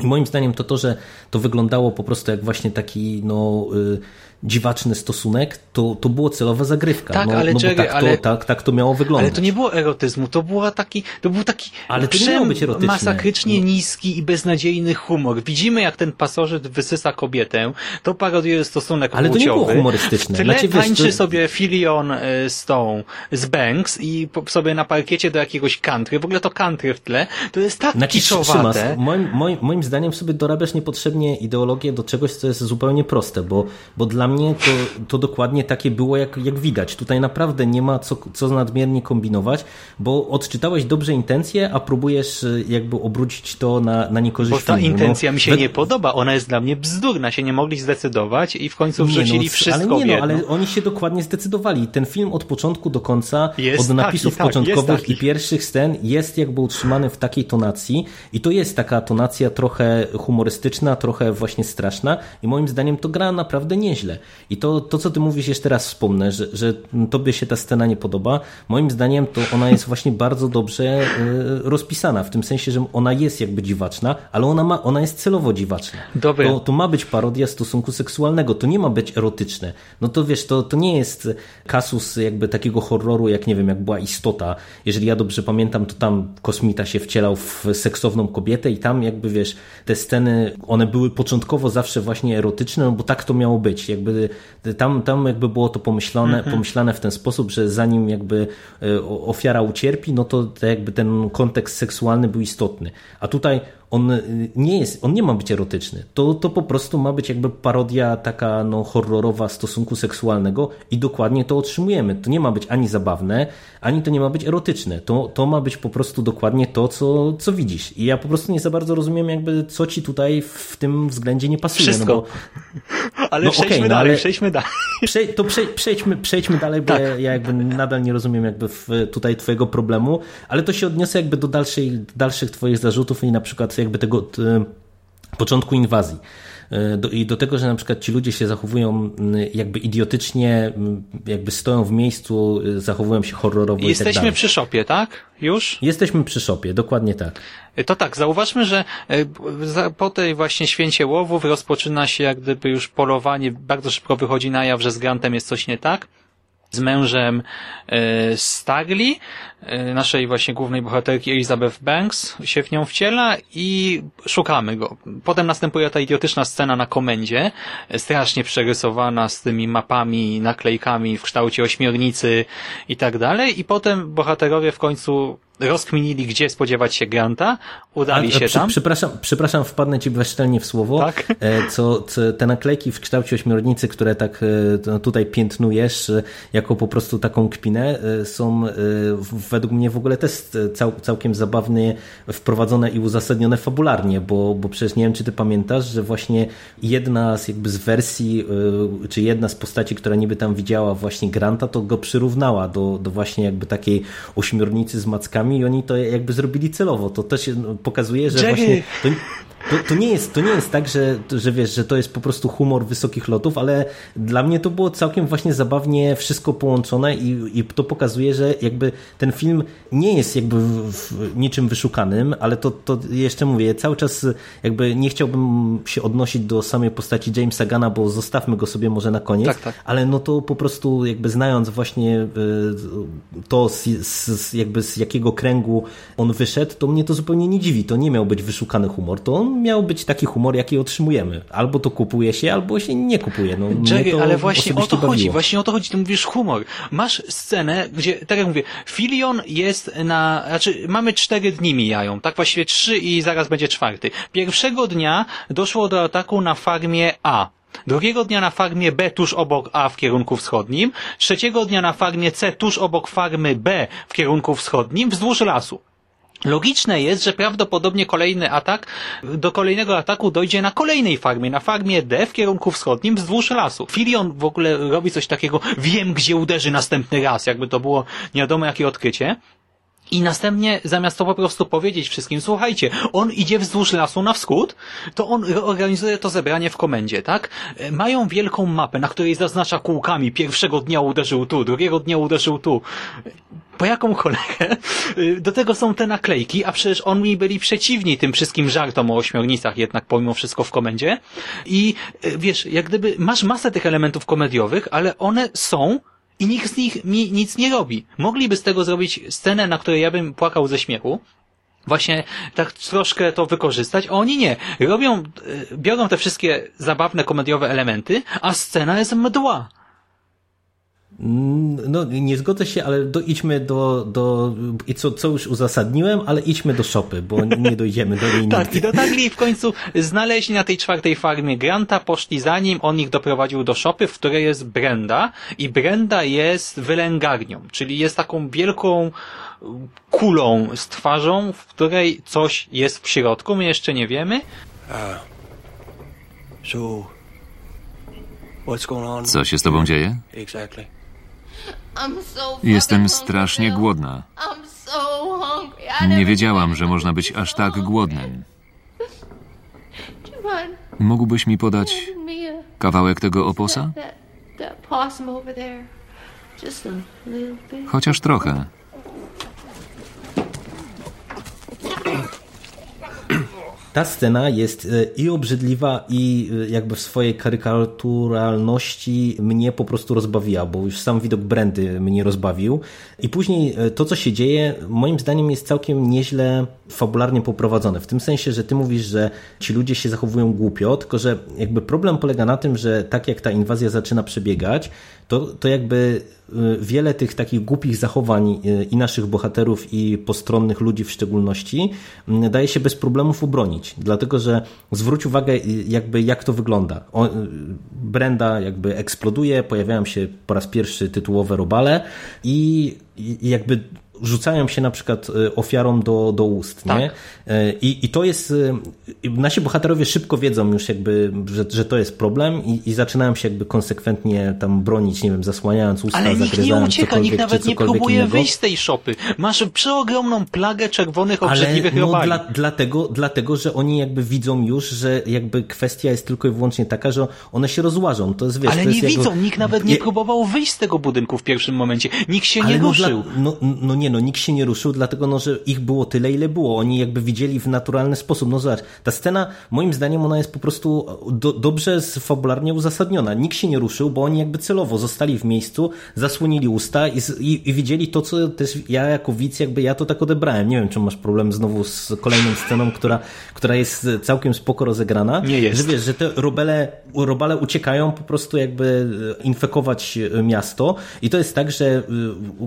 I moim zdaniem to to, że to wyglądało po prostu jak właśnie taki no, y, dziwaczny stosunek, to, to było celowa zagrywka. Tak, no, ale no czekaj, tak, ale, to, tak, tak to miało wyglądać. Ale to nie było erotyzmu, to, była taki, to był taki ale to nie miało być erotyczne. masakrycznie no. niski i beznadziejny humor. Widzimy, jak ten pasożyt wysysa kobietę, to parodiuje stosunek Ale płciowy. to nie było humorystyczne. W tle tańczy wiesz, to... sobie Filion e, z tą, z Banks i sobie na parkiecie do jakiegoś country, w ogóle to country w tle, to jest tak znaczy, kiczowate. Moim, moim, moim zdaniem sobie dorabiasz niepotrzebnie ideologię do czegoś, co jest zupełnie proste, bo, bo dla mnie to, to dokładnie takie było, jak, jak widać. Tutaj naprawdę nie ma co, co nadmiernie kombinować, bo odczytałeś dobrze intencje, a próbujesz e, jakby obrócić to na, na niekorzyść Bo ta filmu. intencja no, mi się we... nie podoba, ona jest dla mnie bzdurna, się nie mogli zdecydować i w końcu wrzucili nie, no, wszystko ale nie, no, ale oni się dokładnie zdecydowali. Ten film od początku do końca, jest od napisów taki, początkowych tak, i pierwszych scen jest jakby utrzymany w takiej tonacji i to jest taka tonacja trochę humorystyczna, trochę właśnie straszna i moim zdaniem to gra naprawdę nieźle. I to, to co ty mówisz jeszcze raz wspomnę, że, że tobie się ta scena nie podoba. Moim zdaniem to ona jest właśnie bardzo dobrze e, rozpisana, w tym sensie, że ona jest jakby dziwaczna, ale ona, ma, ona jest celowo dziwaczna. Dobry. To, to ma być parodia stosunku seksualnego, to nie ma być erotyczne. No to wiesz, to, to nie jest kasus jakby takiego horroru, jak nie wiem, jak była istota. Jeżeli ja dobrze pamiętam, to tam kosmita się wcielał w seksowną kobietę i tam jakby wiesz, te sceny, one były początkowo zawsze właśnie erotyczne, no bo tak to miało być. Jakby tam, tam jakby było to pomyślane, mhm. pomyślane w ten sposób, że zanim jakby e, ofiara ucierpi, no to jakby ten kontekst seksualny był istotny. A tutaj on y, nie jest, on nie ma być erotyczny. To, to po prostu ma być jakby parodia taka no, horrorowa stosunku seksualnego i dokładnie to otrzymujemy. To nie ma być ani zabawne, ani to nie ma być erotyczne. To, to ma być po prostu dokładnie to, co, co widzisz. I ja po prostu nie za bardzo rozumiem jakby, co ci tutaj w tym względzie nie pasuje. Wszystko. No bo, ale no, przejdźmy okay, no, dalej, ale przejdźmy dalej. Prze, to prze, przejdźmy, przejdźmy dalej, bo tak. ja, ja, jakby nadal nie rozumiem jakby w, tutaj twojego problemu, ale to się odniosę jakby do dalszej, dalszych twoich zarzutów i na przykład jakby tego początku inwazji. E, do, I do tego, że na przykład ci ludzie się zachowują jakby idiotycznie, jakby stoją w miejscu, e, zachowują się horrorowo Jesteśmy i tak przy szopie, tak? Już? Jesteśmy przy szopie, dokładnie tak. E, to tak, zauważmy, że po tej właśnie święcie łowów rozpoczyna się jak gdyby już polowanie, bardzo szybko wychodzi na jaw, że z Grantem jest coś nie tak z mężem e, Stagli, e, naszej właśnie głównej bohaterki Elizabeth Banks, się w nią wciela i szukamy go. Potem następuje ta idiotyczna scena na komendzie, e, strasznie przerysowana z tymi mapami, naklejkami w kształcie ośmiornicy i tak dalej i potem bohaterowie w końcu rozkminili, gdzie spodziewać się Granta, udali A, się przy, tam. Przepraszam, przepraszam, wpadnę ci bezczelnie w słowo. Tak? E, co, co, te naklejki w kształcie ośmiornicy, które tak e, tutaj piętnujesz e, jako po prostu taką kpinę, są według mnie w ogóle też cał, całkiem zabawnie wprowadzone i uzasadnione fabularnie, bo, bo przecież nie wiem, czy ty pamiętasz, że właśnie jedna z jakby z wersji, czy jedna z postaci, która niby tam widziała właśnie Granta, to go przyrównała do, do właśnie jakby takiej ośmiornicy z mackami i oni to jakby zrobili celowo. To też pokazuje, że Jerry. właśnie to, to, to, nie jest, to nie jest tak, że, że wiesz, że to jest po prostu humor wysokich lotów, ale dla mnie to było całkiem właśnie zabawnie wszystko połączone i, i to pokazuje, że jakby ten film nie jest jakby w, w niczym wyszukanym, ale to, to jeszcze mówię, cały czas jakby nie chciałbym się odnosić do samej postaci Jamesa Gana, bo zostawmy go sobie może na koniec, tak, tak. ale no to po prostu jakby znając właśnie e, to z, z, jakby z jakiego kręgu on wyszedł, to mnie to zupełnie nie dziwi. To nie miał być wyszukany humor, to on miał być taki humor, jaki otrzymujemy. Albo to kupuje się, albo się nie kupuje. No, Jerry, ale właśnie o to bawiło. chodzi, właśnie o to chodzi, ty mówisz humor. Masz scenę, gdzie, tak jak mówię, Filion jest na, znaczy mamy cztery dni mijają, tak właściwie trzy i zaraz będzie czwarty. Pierwszego dnia doszło do ataku na farmie A. Drugiego dnia na farmie B tuż obok A w kierunku wschodnim, trzeciego dnia na farmie C tuż obok farmy B w kierunku wschodnim wzdłuż lasu. Logiczne jest, że prawdopodobnie kolejny atak, do kolejnego ataku dojdzie na kolejnej farmie, na farmie D w kierunku wschodnim wzdłuż lasu. Filion w ogóle robi coś takiego, wiem gdzie uderzy następny raz, jakby to było nie wiadomo jakie odkrycie. I następnie, zamiast to po prostu powiedzieć wszystkim, słuchajcie, on idzie wzdłuż lasu na wschód, to on organizuje to zebranie w komendzie, tak? Mają wielką mapę, na której zaznacza kółkami, pierwszego dnia uderzył tu, drugiego dnia uderzył tu. Po jaką cholerę? Do tego są te naklejki, a przecież oni byli przeciwni tym wszystkim żartom o ośmiornicach jednak pomimo wszystko w komendzie. I wiesz, jak gdyby masz masę tych elementów komediowych, ale one są i nikt z nich mi nic nie robi. Mogliby z tego zrobić scenę, na której ja bym płakał ze śmiechu, właśnie tak troszkę to wykorzystać, a oni nie. Robią, e, biorą te wszystkie zabawne, komediowe elementy, a scena jest mdła. No, nie zgodzę się, ale do, idźmy do, do co, co już uzasadniłem, ale idźmy do szopy, bo nie dojdziemy do niej Tak, i dotarli w końcu, znaleźli na tej czwartej farmie Granta, poszli za nim, on ich doprowadził do szopy, w której jest Brenda i Brenda jest wylęgarnią, czyli jest taką wielką kulą z twarzą, w której coś jest w środku, my jeszcze nie wiemy. Co się z tobą dzieje? Exactly. Jestem strasznie głodna. Nie wiedziałam, że można być aż tak głodnym. Mógłbyś mi podać kawałek tego oposa? Chociaż trochę. ta scena jest e, i obrzydliwa i e, jakby w swojej karykaturalności mnie po prostu rozbawiła, bo już sam widok Brandy mnie rozbawił i później e, to, co się dzieje, moim zdaniem jest całkiem nieźle fabularnie poprowadzone, w tym sensie, że ty mówisz, że ci ludzie się zachowują głupio, tylko że jakby problem polega na tym, że tak jak ta inwazja zaczyna przebiegać, to, to jakby wiele tych takich głupich zachowań i naszych bohaterów, i postronnych ludzi w szczególności daje się bez problemów obronić. Dlatego, że zwróć uwagę, jakby jak to wygląda. Brenda jakby eksploduje, pojawiają się po raz pierwszy tytułowe robale i jakby rzucają się na przykład ofiarom do, do ust. Tak. Nie? I, I to jest nasi bohaterowie szybko wiedzą już jakby, że, że to jest problem i, i zaczynają się jakby konsekwentnie tam bronić, nie wiem, zasłaniając usta, Ale nikt nie ucieka, nikt nawet nie próbuje innego. wyjść z tej szopy. Masz przeogromną plagę czerwonych, obrzydliwych Ale, no, robali. dla, dlatego, dlatego, że oni jakby widzą już, że jakby kwestia jest tylko i wyłącznie taka, że one się rozłażą. To jest, wiesz, Ale nie widzą, nikt nawet nie próbował wyjść z tego budynku w pierwszym momencie. Nikt się nie no, ruszył. Dla, no, no nie, no nikt się nie ruszył, dlatego no, że ich było tyle, ile było. Oni jakby widzieli w naturalny sposób. No zobacz, ta scena, moim zdaniem, ona jest po prostu do, dobrze fabularnie uzasadniona. Nikt się nie ruszył, bo oni jakby celowo zostali w miejscu, zasłonili usta i, i, i widzieli to, co też ja jako widz, jakby ja to tak odebrałem. Nie wiem, czy masz problem znowu z kolejną sceną, która, która jest całkiem spoko rozegrana. Nie jest. Że wiesz, że te robele, robale uciekają po prostu jakby infekować miasto i to jest tak, że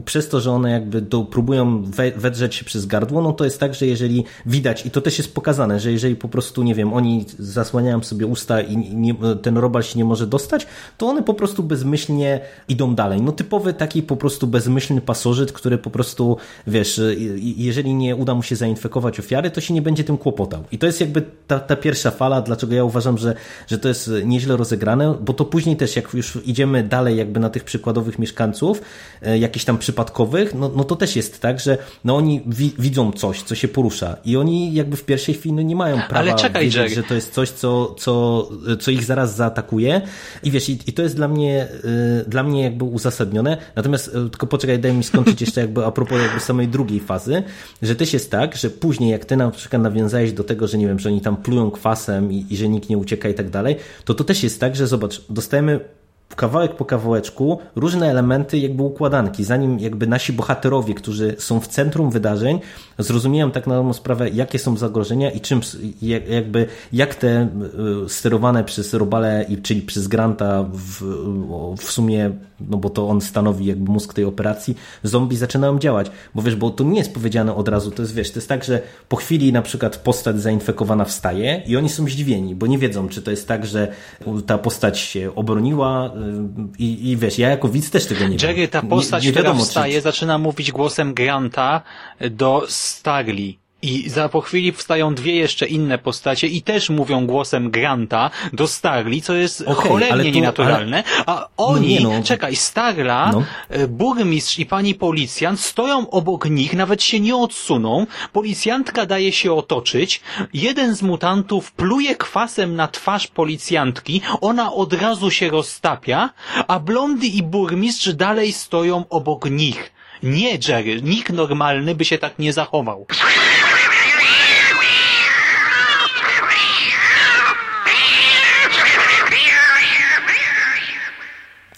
przez to, że one jakby do, próbują we, wedrzeć się przez gardło, no to jest tak, że jeżeli widać, i to też jest pokazane, że jeżeli po prostu, nie wiem, oni zasłaniają sobie usta i nie, ten robal się nie może dostać, to one po prostu bezmyślnie idą dalej. No typowy taki po prostu bezmyślny pasożyt, który po prostu, wiesz, jeżeli nie uda mu się zainfekować ofiary, to się nie będzie tym kłopotał. I to jest jakby ta, ta pierwsza fala, dlaczego ja uważam, że, że to jest nieźle rozegrane, bo to później też, jak już idziemy dalej jakby na tych przykładowych mieszkańców, e, jakichś tam przypadkowych, no, no to też jest tak, że no oni wi widzą coś, co się porusza i oni jakby w pierwszej chwili no nie mają prawa Ale czekaj, wiedzieć, że to jest coś, co, co, co ich zaraz zaatakuje. I wiesz, i, i to jest dla mnie, y, dla mnie jakby uzasadnione, natomiast y, tylko poczekaj, daj mi skończyć jeszcze jakby a propos jakby samej drugiej fazy, że też jest tak, że później jak ty na przykład nawiązałeś do tego, że nie wiem, że oni tam plują kwasem i, i że nikt nie ucieka i tak dalej, to to też jest tak, że zobacz, dostajemy kawałek po kawałeczku różne elementy jakby układanki, zanim jakby nasi bohaterowie, którzy są w centrum wydarzeń, zrozumieją tak na dobrą sprawę, jakie są zagrożenia i czym jakby, jak te y, sterowane przez Robale, czyli przez Granta w, w sumie, no bo to on stanowi jakby mózg tej operacji, zombie zaczynają działać, bo wiesz, bo to nie jest powiedziane od razu, to jest wiesz, to jest tak, że po chwili na przykład postać zainfekowana wstaje i oni są zdziwieni, bo nie wiedzą, czy to jest tak, że ta postać się obroniła, i, I wiesz, ja jako widz też tego nie Jerry, wiem. ta postać, nie, nie która wiadomo, wstaje, czy... zaczyna mówić głosem Granta do Starli. I za po chwili wstają dwie jeszcze inne postacie i też mówią głosem Granta do Starli, co jest Okej, cholernie tu- nienaturalne. A oni, nie no. czekaj, Starla, No. e, burmistrz i pani policjant stoją obok nich, nawet się nie odsuną. Policjantka daje się otoczyć. Jeden z mutantów pluje kwasem na twarz policjantki. Ona od razu się roztapia, a Blondy i burmistrz dalej stoją obok nich. Nie, Jerry, nikt normalny by się tak nie zachował.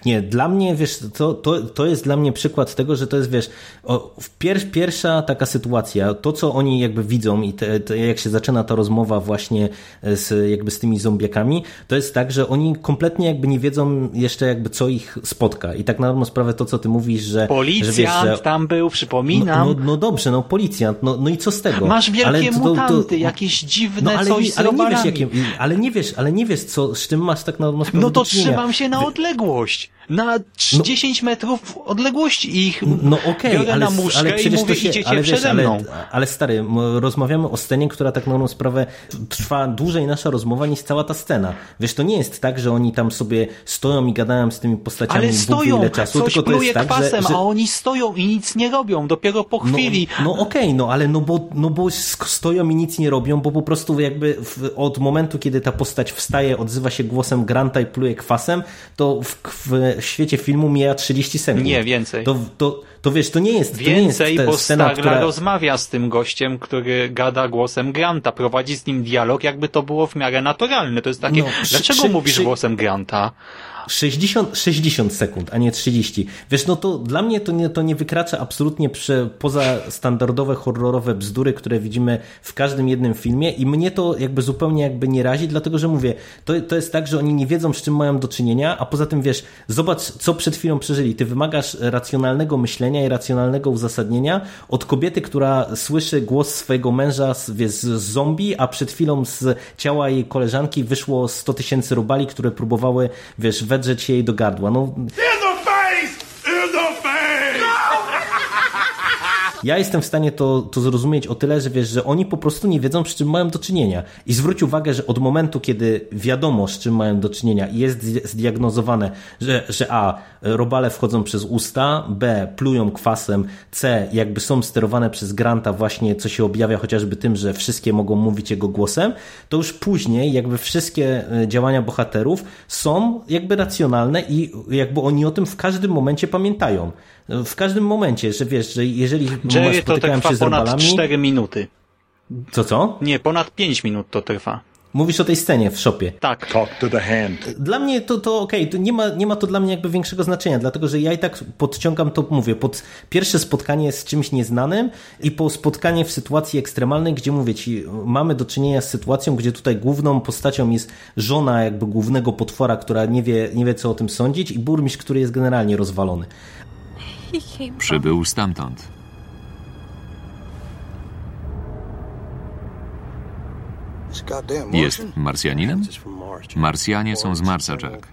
Nie, dla mnie, wiesz, to, to, to jest dla mnie przykład tego, że to jest, wiesz, o, pier, pierwsza taka sytuacja, to co oni jakby widzą i te, te, jak się zaczyna ta rozmowa właśnie z, jakby z tymi zombiakami, to jest tak, że oni kompletnie jakby nie wiedzą jeszcze jakby co ich spotka i tak na dobrą sprawę to, co ty mówisz, że... Policjant że, wiesz, że, tam był, przypominam. no, no, no dobrze, no policjant, no, no i co z tego? Masz wielkie Ale to- to- mutanty, jakieś dziwne no, ale, coś ale nie wiesz, jakie, ale nie wiesz, ale nie wiesz, co, z czym masz tak na dobrą sprawę No to trzymam się na odległość. Na 10 metrów odległości i ich No okej, biorę ale, na muszkę ale i przecież mówię, to się, idziecie ale wiesz, ale, mną. ale stary, m- rozmawiamy o scenie, która tak na sprawę trwa dłużej nasza rozmowa niż cała ta scena. Wiesz, to nie jest tak, że oni tam sobie stoją i gadają z tymi postaciami Ale stoją, ile czasu, coś tylko to jest tak, kwasem, że, że... a oni stoją i nic nie robią, dopiero po No, chwili. no okej, no ale no bo, no bo stoją i nic nie robią, bo po prostu jakby w, od momentu, kiedy ta postać wstaje, odzywa się głosem Granta i pluje kwasem, to w, w świecie filmu mija 30 sekund. Nie, więcej. To, to, to wiesz, to nie jest, to nie jest Więcej, bo scena, Starla która... rozmawia z tym gościem, który gada głosem Granta, prowadzi z nim dialog, jakby to było w miarę naturalne. To jest takie, No, przy- dlaczego przy- mówisz przy- głosem Granta? 60, 60 sekund, a nie 30. Wiesz, no to dla mnie to nie, to nie wykracza absolutnie prze, poza standardowe horrorowe bzdury, które widzimy w każdym jednym filmie i mnie to jakby zupełnie jakby nie razi, dlatego że mówię, to, to jest tak, że oni nie wiedzą z czym mają do czynienia, a poza tym wiesz, zobacz co przed chwilą przeżyli. Ty wymagasz racjonalnego myślenia i racjonalnego uzasadnienia od kobiety, która słyszy głos swojego męża z, wiesz, z zombie, a przed chwilą z ciała jej koleżanki wyszło 100 tysięcy robali, które próbowały, wiesz, wedrzeć jej do gardła. No, ja jestem w stanie to, to zrozumieć o tyle, że wiesz, że oni po prostu nie wiedzą, z czym mają do czynienia. I zwróć uwagę, że od momentu, kiedy wiadomo, z czym mają do czynienia i jest zdiagnozowane, że, że A, robale wchodzą przez usta, B, plują kwasem, C, jakby są sterowane przez Granta właśnie, co się objawia chociażby tym, że wszystkie mogą mówić jego głosem, to już później jakby wszystkie e, działania bohaterów są jakby racjonalne i jakby oni o tym w każdym momencie pamiętają. W każdym momencie, że wiesz, że jeżeli Jerry to się z robalami... ponad 4 minuty. Co, co? Nie, ponad 5 minut to trwa. Mówisz o tej scenie w shopie. Tak. Talk to the hand. Dla mnie to, to okej, okay. nie, ma, nie ma to dla mnie jakby większego znaczenia, dlatego że ja i tak podciągam to, mówię, pod pierwsze spotkanie z czymś nieznanym i po spotkanie w sytuacji ekstremalnej, gdzie mówię ci, mamy do czynienia z sytuacją, gdzie tutaj główną postacią jest żona jakby głównego potwora, która nie wie, nie wie co o tym sądzić i burmistrz, który jest generalnie rozwalony. Przybył stamtąd. Jest Marsjaninem? Marsjanie są z Marsa, Jack.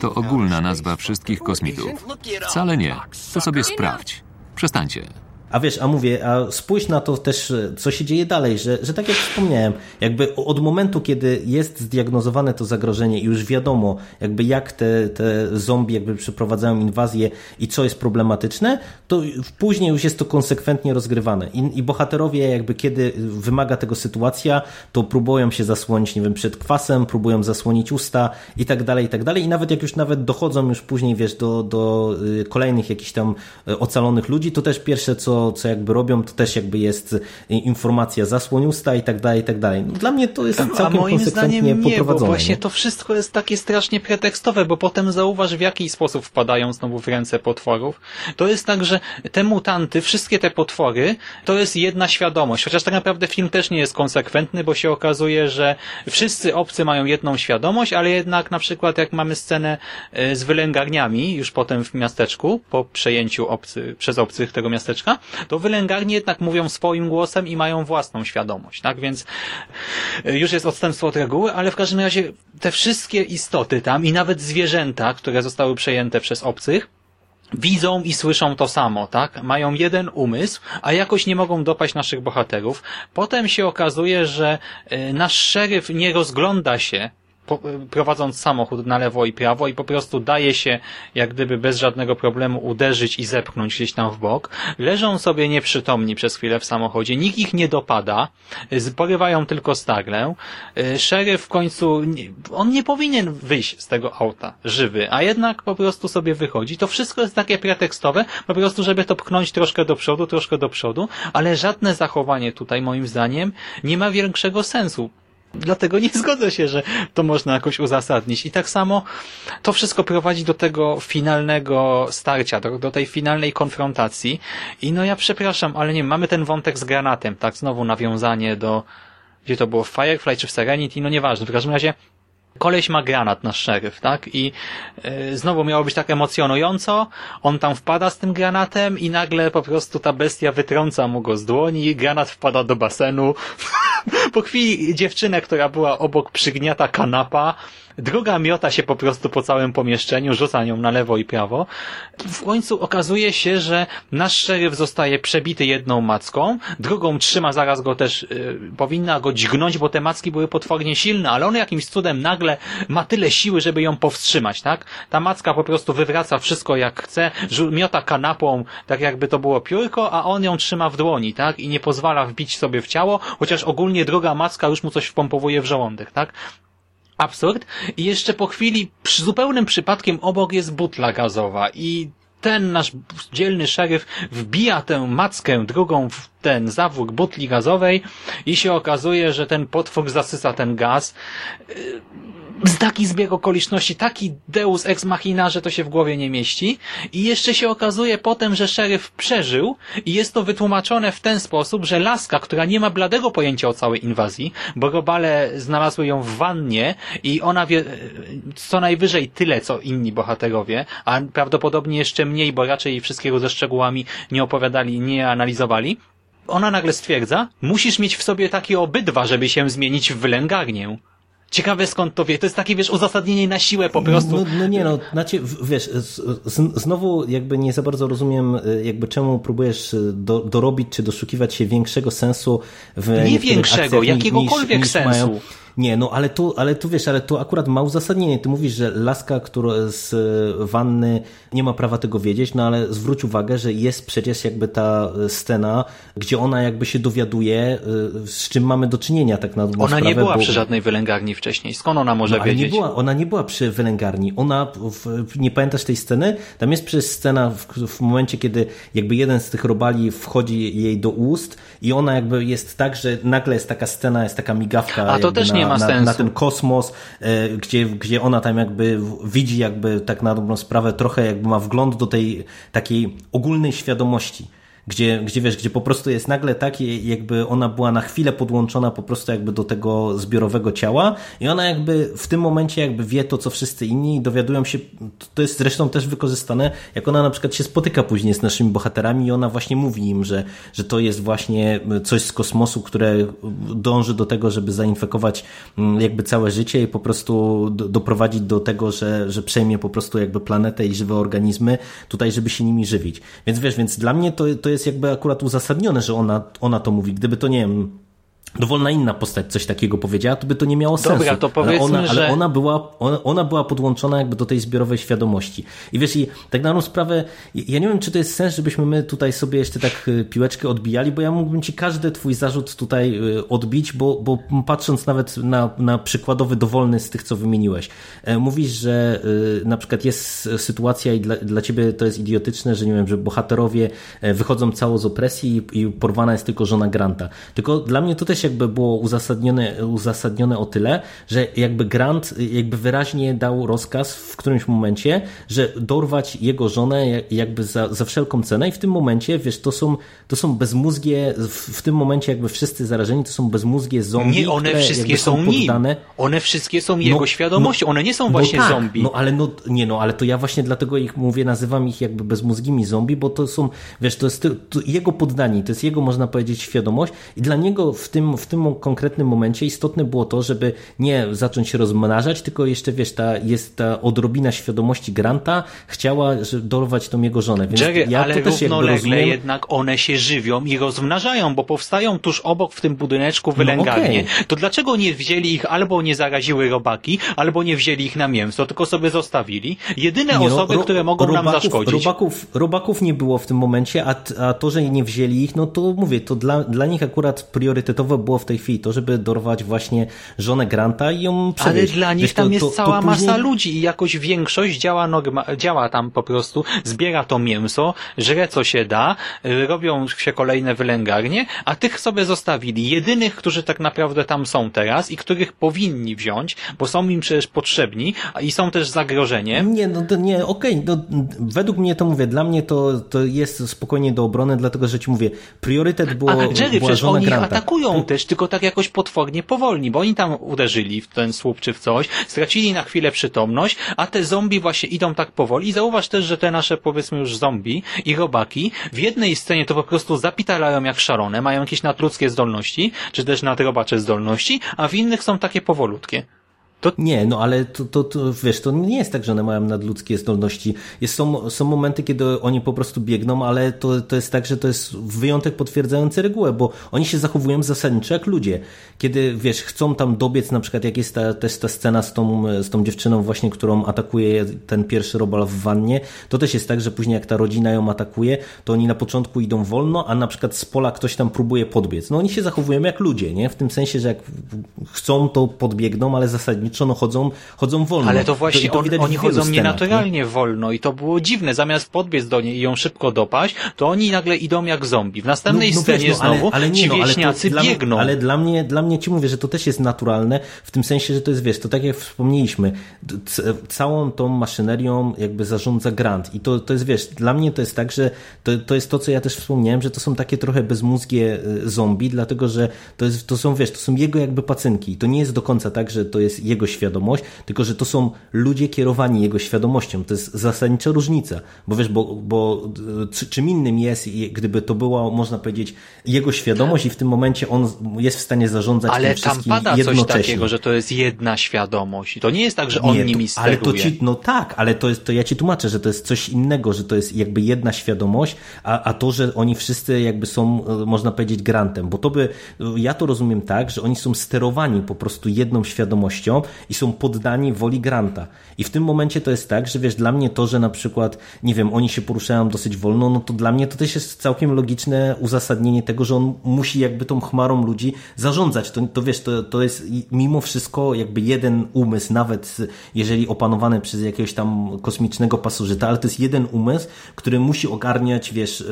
To ogólna nazwa wszystkich kosmitów. Wcale nie. To sobie sprawdź. Przestańcie. A wiesz, a mówię, a spójrz na to też, co się dzieje dalej, że, że tak jak wspomniałem, jakby od momentu, kiedy jest zdiagnozowane to zagrożenie i już wiadomo, jakby jak te, te zombie jakby przeprowadzają inwazję i co jest problematyczne, to później już jest to konsekwentnie rozgrywane. I, I bohaterowie jakby kiedy wymaga tego sytuacja, to próbują się zasłonić, nie wiem, przed kwasem, próbują zasłonić usta i tak dalej, i tak dalej. I nawet jak już nawet dochodzą już później, wiesz, do, do y, kolejnych jakichś tam y, ocalonych ludzi, to też pierwsze, co co, jakby robią, to też jakby jest informacja zasłoń usta i tak dalej, i tak dalej. No, dla mnie to jest całkiem A moim zdaniem nie, bo właśnie nie? to wszystko jest takie strasznie pretekstowe, bo potem zauważ w jaki sposób wpadają znowu w ręce potworów. To jest tak, że te mutanty, wszystkie te potwory, to jest jedna świadomość, chociaż tak naprawdę film też nie jest konsekwentny, bo się okazuje, że wszyscy obcy mają jedną świadomość, ale jednak na przykład jak mamy scenę e, z wylęgarniami, już potem w miasteczku, po przejęciu obcy, przez obcych tego miasteczka, to wylęgarnie jednak mówią swoim głosem i mają własną świadomość, tak? Więc e, już jest odstępstwo od reguły, ale w każdym razie te wszystkie istoty tam i nawet zwierzęta, które zostały przejęte przez obcych, widzą i słyszą to samo, tak? Mają jeden umysł, a jakoś nie mogą dopaść naszych bohaterów. Potem się okazuje, że e, nasz szeryf nie rozgląda się prowadząc samochód na lewo i prawo i po prostu daje się jak gdyby bez żadnego problemu uderzyć i zepchnąć gdzieś tam w bok. Leżą sobie nieprzytomni przez chwilę w samochodzie, nikt ich nie dopada, porywają tylko staglę. Y, szeryf w końcu, on nie powinien wyjść z tego auta żywy, a jednak po prostu sobie wychodzi. To wszystko jest takie pretekstowe, po prostu żeby to pchnąć troszkę do przodu, troszkę do przodu, ale żadne zachowanie tutaj moim zdaniem nie ma większego sensu. Dlatego nie zgodzę się, że to można jakoś uzasadnić. I tak samo to wszystko prowadzi do tego finalnego starcia, do, do tej finalnej konfrontacji. I no ja przepraszam, ale nie, mamy ten wątek z granatem, tak? Znowu nawiązanie do, gdzie to było w Firefly czy w Serenity, no nieważne. W każdym razie koleś ma granat, nasz szeryf, tak? I yy, znowu miało być tak emocjonująco, on tam wpada z tym granatem i nagle po prostu ta bestia wytrąca mu go z dłoni, granat wpada do basenu. po chwili dziewczynę, która była obok przygniata kanapa, Druga miota się po prostu po całym pomieszczeniu, rzuca nią na lewo i prawo. W końcu okazuje się, że nasz szeryf zostaje przebity jedną macką, drugą trzyma zaraz go też, yy, powinna go dźgnąć, bo te macki były potwornie silne, ale on jakimś cudem nagle ma tyle siły, żeby ją powstrzymać, tak? Ta macka po prostu wywraca wszystko jak chce, miota kanapą, tak jakby to było piórko, a on ją trzyma w dłoni, tak? I nie pozwala wbić sobie w ciało, chociaż ogólnie druga macka już mu coś wpompowuje w żołądek, tak? absurd. I jeszcze po chwili, przy zupełnym przypadkiem obok jest butla gazowa i ten nasz dzielny szeryf wbija tę mackę drugą w ten zawór butli gazowej i się okazuje, że ten potwór zasysa ten gaz taki zbieg okoliczności, taki deus ex machina, że to się w głowie nie mieści. I jeszcze się okazuje potem, że szeryf przeżył i jest to wytłumaczone w ten sposób, że laska, która nie ma bladego pojęcia o całej inwazji, bo robale znalazły ją w wannie i ona wie co najwyżej tyle, co inni bohaterowie, a prawdopodobnie jeszcze mniej, bo raczej wszystkiego ze szczegółami nie opowiadali, nie analizowali. Ona nagle stwierdza, musisz mieć w sobie takie obydwa, żeby się zmienić w wylęgarnię. Ciekawe skąd to wie. To jest takie, wiesz, uzasadnienie na siłę po prostu. No, no nie no, znaczy, wiesz, znowu jakby nie za bardzo rozumiem, y, jakby czemu próbujesz y, do, dorobić czy doszukiwać się większego sensu w Nie większego, jakiegokolwiek niż, niż sensu. Mają. Nie, no ale tu, ale tu wiesz, ale tu akurat ma uzasadnienie. Ty mówisz, że laska, która z wanny nie ma prawa tego wiedzieć, no ale zwróć uwagę, że jest przecież jakby ta scena, gdzie ona jakby się dowiaduje, y, z czym mamy do czynienia tak na Ona sprawę, nie była bo... przy żadnej wylęgarni wcześniej. Skąd ona może no, wiedzieć? Nie była, ona nie była przy wylęgarni. Ona, w, nie pamiętasz tej sceny? Tam jest przecież scena w, w momencie, kiedy jakby jeden z tych robali wchodzi jej do ust i ona jakby jest tak, że nagle jest taka scena, jest taka migawka. A to też na, nie ma na. Na ten kosmos, e, gdzie, gdzie ona tam jakby widzi jakby tak na dobrą sprawę trochę jakby ma wgląd do tej takiej ogólnej świadomości gdzie, gdzie wiesz, gdzie po prostu jest nagle tak, jakby ona była na chwilę podłączona po prostu jakby do tego zbiorowego ciała i ona jakby w tym momencie jakby wie to, co wszyscy inni i dowiadują się, to jest zresztą też wykorzystane, jak ona na przykład się spotyka później z naszymi bohaterami i ona właśnie mówi im, że, że to jest właśnie coś z kosmosu, które dąży do tego, żeby zainfekować mm, jakby całe życie i po prostu doprowadzić do tego, że, że przejmie po prostu jakby planetę i żywe organizmy tutaj, żeby się nimi żywić. Więc wiesz, więc dla mnie to, to jest jakby akurat uzasadnione, że ona, ona to mówi. Gdyby to, nie wiem, dowolna inna postać coś takiego powiedziała, to by to nie miało sensu. Dobra, to powiedzmy, ale ona, że... ale ona była, ona, ona, była podłączona jakby do tej zbiorowej świadomości. I wiesz, i tak na sprawę, ja nie wiem, czy to jest sens, żebyśmy my tutaj sobie jeszcze tak y, piłeczkę odbijali, bo ja mógłbym ci każdy twój zarzut tutaj y, odbić, bo, bo patrząc nawet na, na przykładowy dowolny z tych, co wymieniłeś. E, mówisz, że y, na przykład jest sytuacja i dla, dla ciebie to jest idiotyczne, że nie wiem, że bohaterowie e, wychodzą cało z opresji i, i porwana jest tylko żona Granta. Tylko dla mnie to też jakby było uzasadnione, uzasadnione o tyle, że jakby Grant jakby wyraźnie dał rozkaz w którymś momencie, że dorwać jego żonę jakby za, za wszelką cenę i w tym momencie, wiesz, to są, to są bezmózgie, w, w tym momencie jakby wszyscy zarażeni to są bezmózgie zombie, Nie, one wszystkie są, są poddane... nim. One wszystkie są jego no, świadomością, no, one nie są no właśnie tak, zombie. No ale no, nie no, ale to ja właśnie dlatego ich mówię, nazywam ich jakby bezmózgimi zombie, bo to są, wiesz, to jest to jego poddani, to jest jego, można powiedzieć, świadomość i dla niego w tym w tym konkretnym momencie istotne było to, żeby nie zacząć się rozmnażać, tylko jeszcze, wiesz, ta, jest ta odrobina świadomości Granta, chciała dorwać tą jego żonę. Więc Jerry, ja ale to też równolegle rozumiem... jednak one się żywią i rozmnażają, bo powstają tuż obok w tym budyneczku wylęgarnie. No okay. To dlaczego nie wzięli ich albo nie zaraziły robaki, albo nie wzięli ich na mięso, tylko sobie zostawili? Jedyne nie, no, osoby, ro, które mogą robaków, nam zaszkodzić. Robaków, robaków nie było w tym momencie, a, a to, że nie wzięli ich, no to mówię, to dla, dla nich akurat priorytetowo było w tej chwili to, żeby dorwać właśnie żonę Granta i ją przewieźć. Ale dla nich Wiesz, tam to, jest to, cała później... masa ludzi i jakoś większość działa, norma, działa tam po prostu, zbiera to mięso, żre co się da, robią się kolejne wylęgarnie, a tych sobie zostawili. Jedynych, którzy tak naprawdę tam są teraz i których powinni wziąć, bo są im przecież potrzebni i są też zagrożeniem. Nie, no to nie, okej, okay, no, według mnie to mówię, dla mnie to, to jest spokojnie do obrony, dlatego że ci mówię, priorytet było, a Jerry, była przecież oni Granta. atakują też, tylko tak jakoś potwornie powolni, bo oni tam uderzyli w ten słup czy w coś, stracili na chwilę przytomność, a te zombie właśnie idą tak powoli. Zauważ też, że te nasze powiedzmy już zombie i robaki w jednej scenie to po prostu zapitalają jak szalone, mają jakieś nadludzkie zdolności, czy też nadrobacze zdolności, a w innych są takie powolutkie. To... Nie, no ale to, to, to, wiesz, to nie jest tak, że one mają nadludzkie zdolności. Jest, są, są momenty, kiedy oni po prostu biegną, ale to, to jest tak, że to jest wyjątek potwierdzający regułę, bo oni się zachowują zasadniczo jak ludzie. Kiedy, wiesz, chcą tam dobiec, na przykład jak jest ta, też ta scena z tą, z tą dziewczyną właśnie, którą atakuje ten pierwszy robal w wannie, to też jest tak, że później jak ta rodzina ją atakuje, to oni na początku idą wolno, a na przykład z pola ktoś tam próbuje podbiec. No oni się zachowują jak ludzie, nie? W tym sensie, że jak chcą, to podbiegną, ale zasadniczo chodzą, chodzą wolno. Ale to właśnie to, to on, oni chodzą scenach, nienaturalnie nie? wolno i to było dziwne. Zamiast podbiec do niej i ją szybko dopaść, to oni nagle idą jak zombie. W następnej no, no scenie wiesz, no, znowu ale, ale nie, ci no, wieśniacy ale biegną. ale dla mnie, dla mnie ci mówię, że to też jest naturalne w tym sensie, że to jest, wiesz, to tak jak wspomnieliśmy, całą tą maszynerią jakby zarządza Grant i to, to jest, wiesz, dla mnie to jest tak, że to, to jest to, co ja też wspomniałem, że to są takie trochę bezmózgie y, zombie, dlatego, że to, jest, to są, wiesz, to są jego jakby pacynki. To nie jest do końca tak, że to jest jego jego świadomość, tylko że to są ludzie kierowani jego świadomością. To jest zasadnicza różnica, bo wiesz, bo, bo czym innym jest, gdyby to była, można powiedzieć, jego świadomość i w tym momencie on jest w stanie zarządzać ale tym wszystkim Ale tam pada coś takiego, że to jest jedna świadomość. To nie jest tak, że on nie, nimi steruje. Ale to ci, no tak, ale to, jest, to ja ci tłumaczę, że to jest coś innego, że to jest jakby jedna świadomość, a, a to, że oni wszyscy jakby są, e, można powiedzieć, grantem, bo to by, ja to rozumiem tak, że oni są sterowani po prostu jedną świadomością i są poddani woli granta. I w tym momencie to jest tak, że wiesz, dla mnie to, że na przykład, nie wiem, oni się poruszają dosyć wolno, no to dla mnie to też jest całkiem logiczne uzasadnienie tego, że on musi jakby tą chmarą ludzi zarządzać. To, to wiesz, to, to jest mimo wszystko jakby jeden umysł, nawet jeżeli opanowany przez jakiegoś tam kosmicznego pasożyta, ale to jest jeden umysł, który musi ogarniać, wiesz,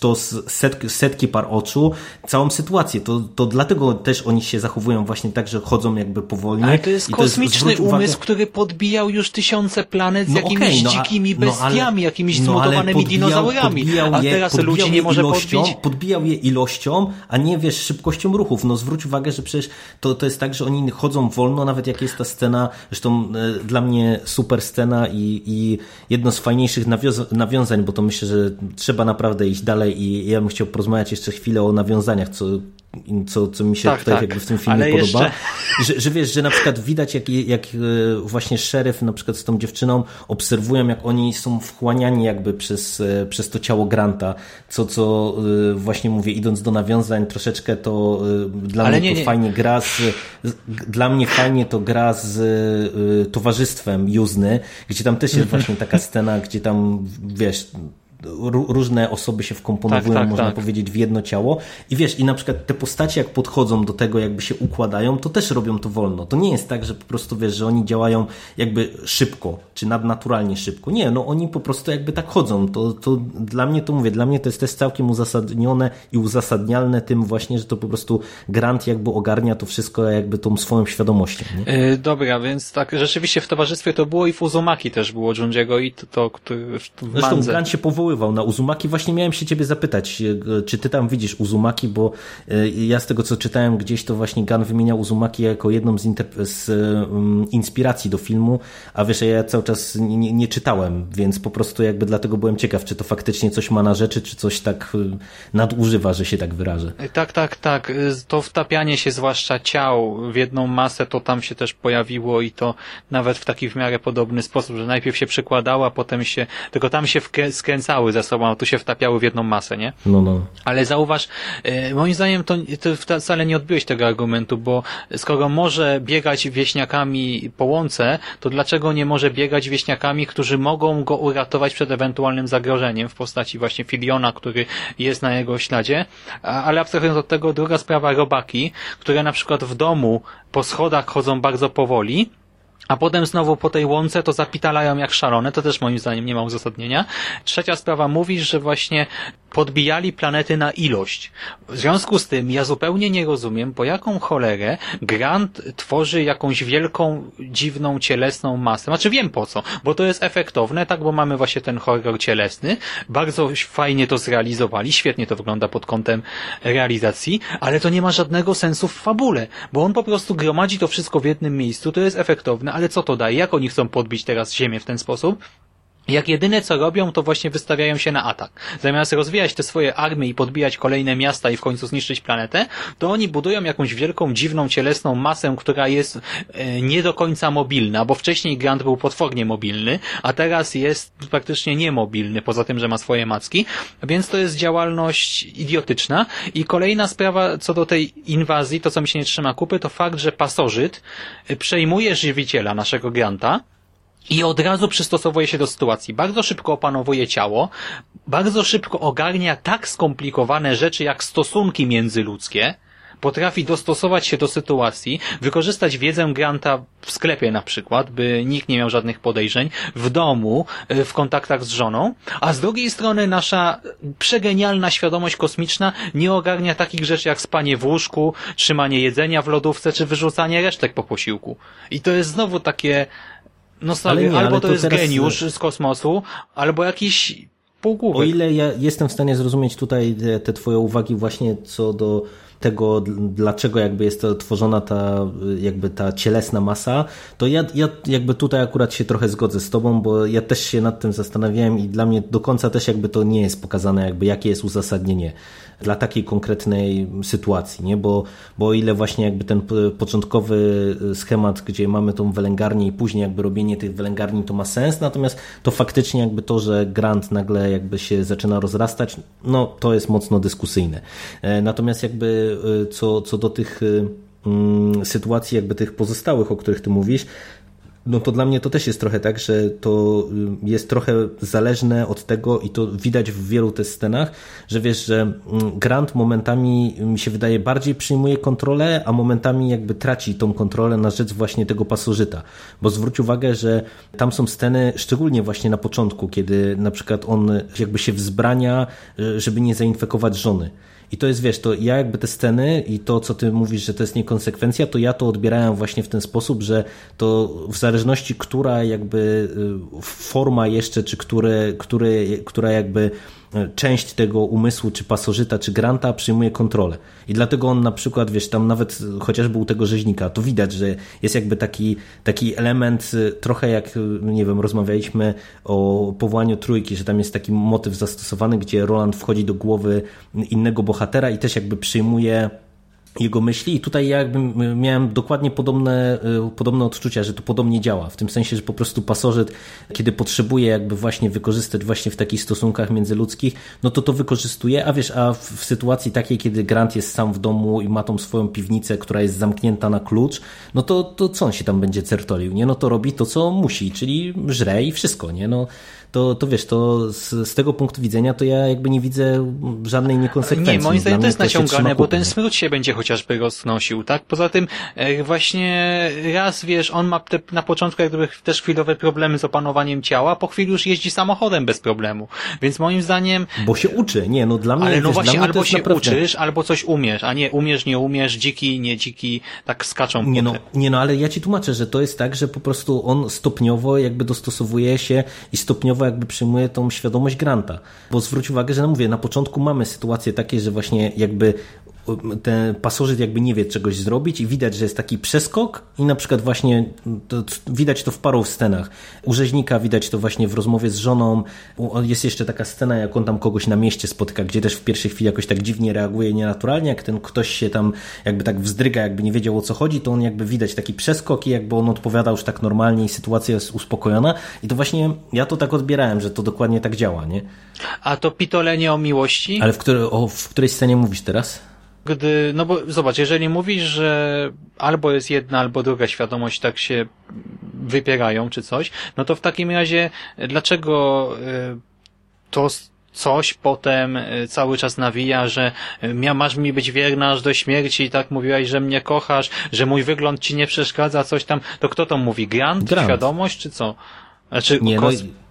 to setki, setki par oczu, całą sytuację. To, to dlatego też oni się zachowują właśnie tak, że chodzą jakby powolnie. Ale to jest kosmiczny to jest, umysł, uwagę... który podbijał już tysiące planet z no jakimiś okay, no, dzikimi no, bestiami, ale, jakimiś zmutowanymi no, dinozaurami. a teraz je, ludzi nie może ilością, podbić. Podbijał je ilością, a nie wiesz, szybkością ruchów. No zwróć uwagę, że przecież to, to jest tak, że oni chodzą wolno, nawet jak jest ta scena, zresztą e, dla mnie super scena i, i jedno z fajniejszych nawiązań, bo to myślę, że trzeba naprawdę iść dalej i ja bym chciał porozmawiać jeszcze chwilę o nawiązaniach, co co, co mi się tak, tutaj tak. jakby w tym filmie Ale podoba. Jeszcze... Że, że wiesz, że na przykład widać, jak, jak e, właśnie szeryf na przykład z tą dziewczyną obserwują, jak oni są wchłaniani jakby przez, e, przez to ciało Granta, co, co e, właśnie mówię, idąc do nawiązań, troszeczkę to dla Ale mnie nie, to nie. fajnie gra z, dla mnie fajnie to gra z towarzystwem Juzny, gdzie tam też jest właśnie taka scena, gdzie tam, wiesz, różne osoby się wkomponowują, tak, tak, można tak. powiedzieć, w jedno ciało. I wiesz, i na przykład te postacie, jak podchodzą do tego, jakby się układają, to też robią to wolno. To nie jest tak, że po prostu wiesz, że oni działają jakby szybko, czy nadnaturalnie szybko. Nie, no oni po prostu jakby tak chodzą. To, to dla mnie to mówię, dla mnie to jest też całkiem uzasadnione i uzasadnialne tym właśnie, że to po prostu Grant jakby ogarnia to wszystko jakby tą swoją świadomością. Yy, dobra, więc tak, rzeczywiście w towarzystwie to było i w Uzumaki też było Junjiego i to, to który w Zresztą Grant się powołał powoływał na Uzumaki. Właśnie miałem się ciebie zapytać, e, czy ty tam widzisz Uzumaki, bo e, ja z tego co czytałem gdzieś, to właśnie Gun wymieniał Uzumaki jako jedną z, z um, inspiracji do filmu, a wiesz, ja cały czas nie, nie, czytałem, więc po prostu jakby dlatego byłem ciekaw, czy to faktycznie coś ma na rzeczy, czy coś tak e, nadużywa, że się tak wyrażę. Tak, tak, tak. To wtapianie się zwłaszcza ciał w jedną masę, to tam się też pojawiło i to nawet w taki w miarę podobny sposób, że najpierw się przekładała, potem się, tylko tam się skręcało wracały ze sobą, tu się wtapiały w jedną masę, nie? No, no. Ale zauważ, e, moim zdaniem to, to wcale nie odbyłeś tego argumentu, bo skoro może biegać wieśniakami po łące, to dlaczego nie może biegać wieśniakami, którzy mogą go uratować przed ewentualnym zagrożeniem w postaci właśnie Filiona, który jest na jego śladzie? Ale abstrahując od tego, druga sprawa, robaki, które na przykład w domu po schodach chodzą bardzo powoli, a potem znowu po tej łące to zapitalają jak szalone, to też moim zdaniem nie ma uzasadnienia. Trzecia sprawa mówi, że właśnie podbijali planety na ilość. W związku z tym ja zupełnie nie rozumiem, po jaką cholerę Grant tworzy jakąś wielką, dziwną, cielesną masę. Znaczy wiem po co, bo to jest efektowne, tak, bo mamy właśnie ten horror cielesny. Bardzo fajnie to zrealizowali, świetnie to wygląda pod kątem realizacji, ale to nie ma żadnego sensu w fabule, bo on po prostu gromadzi to wszystko w jednym miejscu, to jest efektowne, ale co to daje? Jak oni chcą podbić teraz Ziemię w ten sposób? Jak jedyne co robią, to właśnie wystawiają się na atak. Zamiast rozwijać te swoje armie i podbijać kolejne miasta i w końcu zniszczyć planetę, to oni budują jakąś wielką, dziwną, cielesną masę, która jest e, nie do końca mobilna, bo wcześniej Grant był potwornie mobilny, a teraz jest praktycznie niemobilny, poza tym, że ma swoje macki, więc to jest działalność idiotyczna. I kolejna sprawa co do tej inwazji, to co mi się nie trzyma kupy, to fakt, że pasożyt e, przejmuje żywiciela naszego Granta, i od razu przystosowuje się do sytuacji. Bardzo szybko opanowuje ciało, bardzo szybko ogarnia tak skomplikowane rzeczy jak stosunki międzyludzkie, potrafi dostosować się do sytuacji, wykorzystać wiedzę Granta w sklepie na przykład, by nikt nie miał żadnych podejrzeń, w domu, e, w kontaktach z żoną, a z drugiej strony nasza przegenialna świadomość kosmiczna nie ogarnia takich rzeczy jak spanie w łóżku, trzymanie jedzenia w lodówce, czy wyrzucanie resztek po posiłku. I to jest znowu takie no sorry, nie, albo to, to jest teraz... geniusz z kosmosu, albo jakiś półgłówek. O ile ja jestem w stanie zrozumieć tutaj te, te twoje uwagi właśnie co do tego, dlaczego jakby jest to tworzona ta, jakby ta cielesna masa, to ja, ja jakby tutaj akurat się trochę zgodzę z tobą, bo ja też się nad tym zastanawiałem i dla mnie do końca też jakby to nie jest pokazane, jakby jakie jest uzasadnienie dla takiej konkretnej sytuacji, nie? Bo, bo o ile właśnie jakby ten początkowy schemat, gdzie mamy tą wylęgarnię i później jakby robienie tych wylęgarni to ma sens, natomiast to faktycznie jakby to, że Grant nagle jakby się zaczyna rozrastać, no to jest mocno dyskusyjne. E, natomiast jakby e, co, co do tych e, mm, sytuacji jakby tych pozostałych, o których ty mówisz, no to dla mnie to też jest trochę tak, że to y, jest trochę zależne od tego i to widać w wielu tych scenach, że wiesz, że mm, Grant momentami mi się wydaje bardziej przyjmuje kontrolę, a momentami jakby traci tą kontrolę na rzecz właśnie tego pasożyta. Bo zwróć uwagę, że tam są sceny, szczególnie właśnie na początku, kiedy na przykład on jakby się wzbrania, y, żeby nie zainfekować żony. I to jest, wiesz, to ja jakby te sceny i to, co ty mówisz, że to jest niekonsekwencja, to ja to odbierałem właśnie w ten sposób, że to w zależności, która jakby y, forma jeszcze, czy które, które, która jakby część tego umysłu, czy pasożyta, czy granta przyjmuje kontrolę. I dlatego on na przykład, wiesz, tam nawet chociażby u tego rzeźnika, to widać, że jest jakby taki, taki element, y, trochę jak, y, nie wiem, rozmawialiśmy o powołaniu trójki, że tam jest taki motyw zastosowany, gdzie Roland wchodzi do głowy innego bohatera i też jakby przyjmuje jego myśli i tutaj ja jakby miałem dokładnie podobne, y, podobne odczucia, że to podobnie działa, w tym sensie, że po prostu pasożyt, kiedy potrzebuje jakby właśnie wykorzystać właśnie w takich stosunkach międzyludzkich, no to to wykorzystuje, a wiesz, a w sytuacji takiej, kiedy Grant jest sam w domu i ma tą swoją piwnicę, która jest zamknięta na klucz, no to, to co on się tam będzie certolił, nie? No to robi to, co musi, czyli żre i wszystko, nie? No to, to wiesz, to z, z, tego punktu widzenia to ja jakby nie widzę żadnej niekonsekwencji. Nie, moim zdaniem to jest naciągane, bo ten smród się będzie chociażby roznosił, tak? Poza tym e, właśnie raz, wiesz, on ma te, na początku jak gdyby też chwilowe problemy z opanowaniem ciała, po chwili już jeździ samochodem bez problemu. Więc moim zdaniem... Bo się uczy, nie, no dla mnie... Ale no wiesz, właśnie, albo się naprawdę... uczysz, albo coś umiesz, a nie umiesz, nie umiesz, dziki, nie dziki, tak skaczą. Nie no, nie no, ale ja ci tłumaczę, że to jest tak, że po prostu on stopniowo jakby dostosowuje się i stopniowo jakby przyjmuje tą świadomość Granta. Bo zwróć uwagę, że no mówię, na początku mamy sytuacje takie, że właśnie jakby ten pasożyt jakby nie wie czegoś zrobić i widać, że jest taki przeskok i na przykład właśnie to, widać to w paru scenach. U rzeźnika widać to właśnie w rozmowie z żoną. Jest jeszcze taka scena, jak on tam kogoś na mieście spotyka, gdzie też w pierwszej chwili jakoś tak dziwnie reaguje, nienaturalnie, jak ten ktoś się tam jakby tak wzdryga, jakby nie wiedział o co chodzi, to on jakby widać taki przeskok i jakby on odpowiada już tak normalnie i sytuacja jest uspokojona i to właśnie ja to tak odbierałem, że to dokładnie tak działa, nie? A to pitolenie o miłości? Ale w, który, o, w której scenie mówisz teraz? Gdy, no bo zobacz, jeżeli mówisz, że albo jest jedna, albo druga świadomość tak się wypierają, czy coś, no to w takim razie dlaczego y, to coś potem y, cały czas nawija, że y, masz mi być wierna aż do śmierci i tak mówiłaś, że mnie kochasz, że mój wygląd ci nie przeszkadza, coś tam, to kto to mówi? Grant? Grant. Świadomość, czy co? Znaczy, nie, kos... no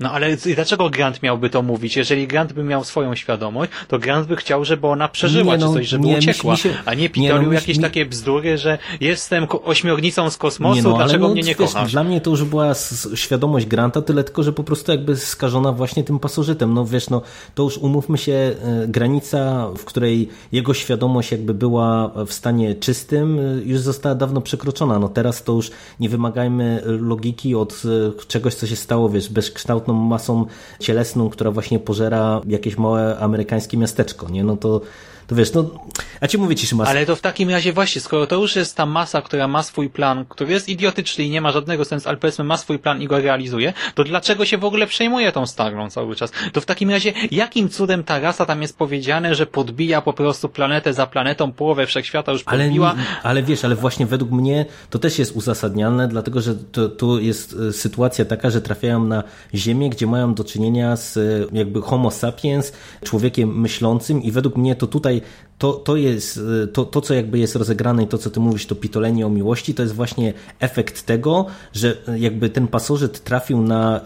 no ale dlaczego Grant miałby to mówić? Jeżeli Grant by miał swoją świadomość, to Grant by chciał, żeby ona przeżyła, nie, no, czy coś, żeby nie, uciekła, się, a nie pitolił no, jakieś mi, takie bzdury, że jestem ośmiornicą z kosmosu, nie, no, dlaczego no, mnie nie wiesz, kochasz? Dla mnie to już była świadomość Granta, tyle tylko, że po prostu jakby skażona właśnie tym pasożytem. No wiesz, no to już umówmy się, e, granica, w której jego świadomość jakby była w stanie czystym, e, już została dawno przekroczona. No teraz to już nie wymagajmy logiki od e, czegoś, co się stało, wiesz, bezkształtnie masą cielesną, która właśnie pożera jakieś małe amerykańskie miasteczko, nie? No to to wiesz, no, a ci mówię ci, Szymas. Ale to w takim razie właśnie, skoro to już jest ta masa, która ma swój plan, który jest idiotyczny i nie ma żadnego sensu, ale powiedzmy ma swój plan i go realizuje, to dlaczego się w ogóle przejmuje tą starą cały czas? To w takim razie, jakim cudem ta rasa tam jest powiedziane, że podbija po prostu planetę za planetą, połowę wszechświata już podbiła? Ale, ale wiesz, ale właśnie według mnie to też jest uzasadnialne, dlatego, że to, to jest e, sytuacja taka, że trafiają na Ziemię, gdzie mają do czynienia z e, jakby homo sapiens, człowiekiem myślącym i według mnie to tutaj to, to jest, y, to, to co jakby jest rozegrane i to co ty mówisz, to pitolenie o miłości, to jest właśnie efekt tego, że jakby ten pasożyt trafił na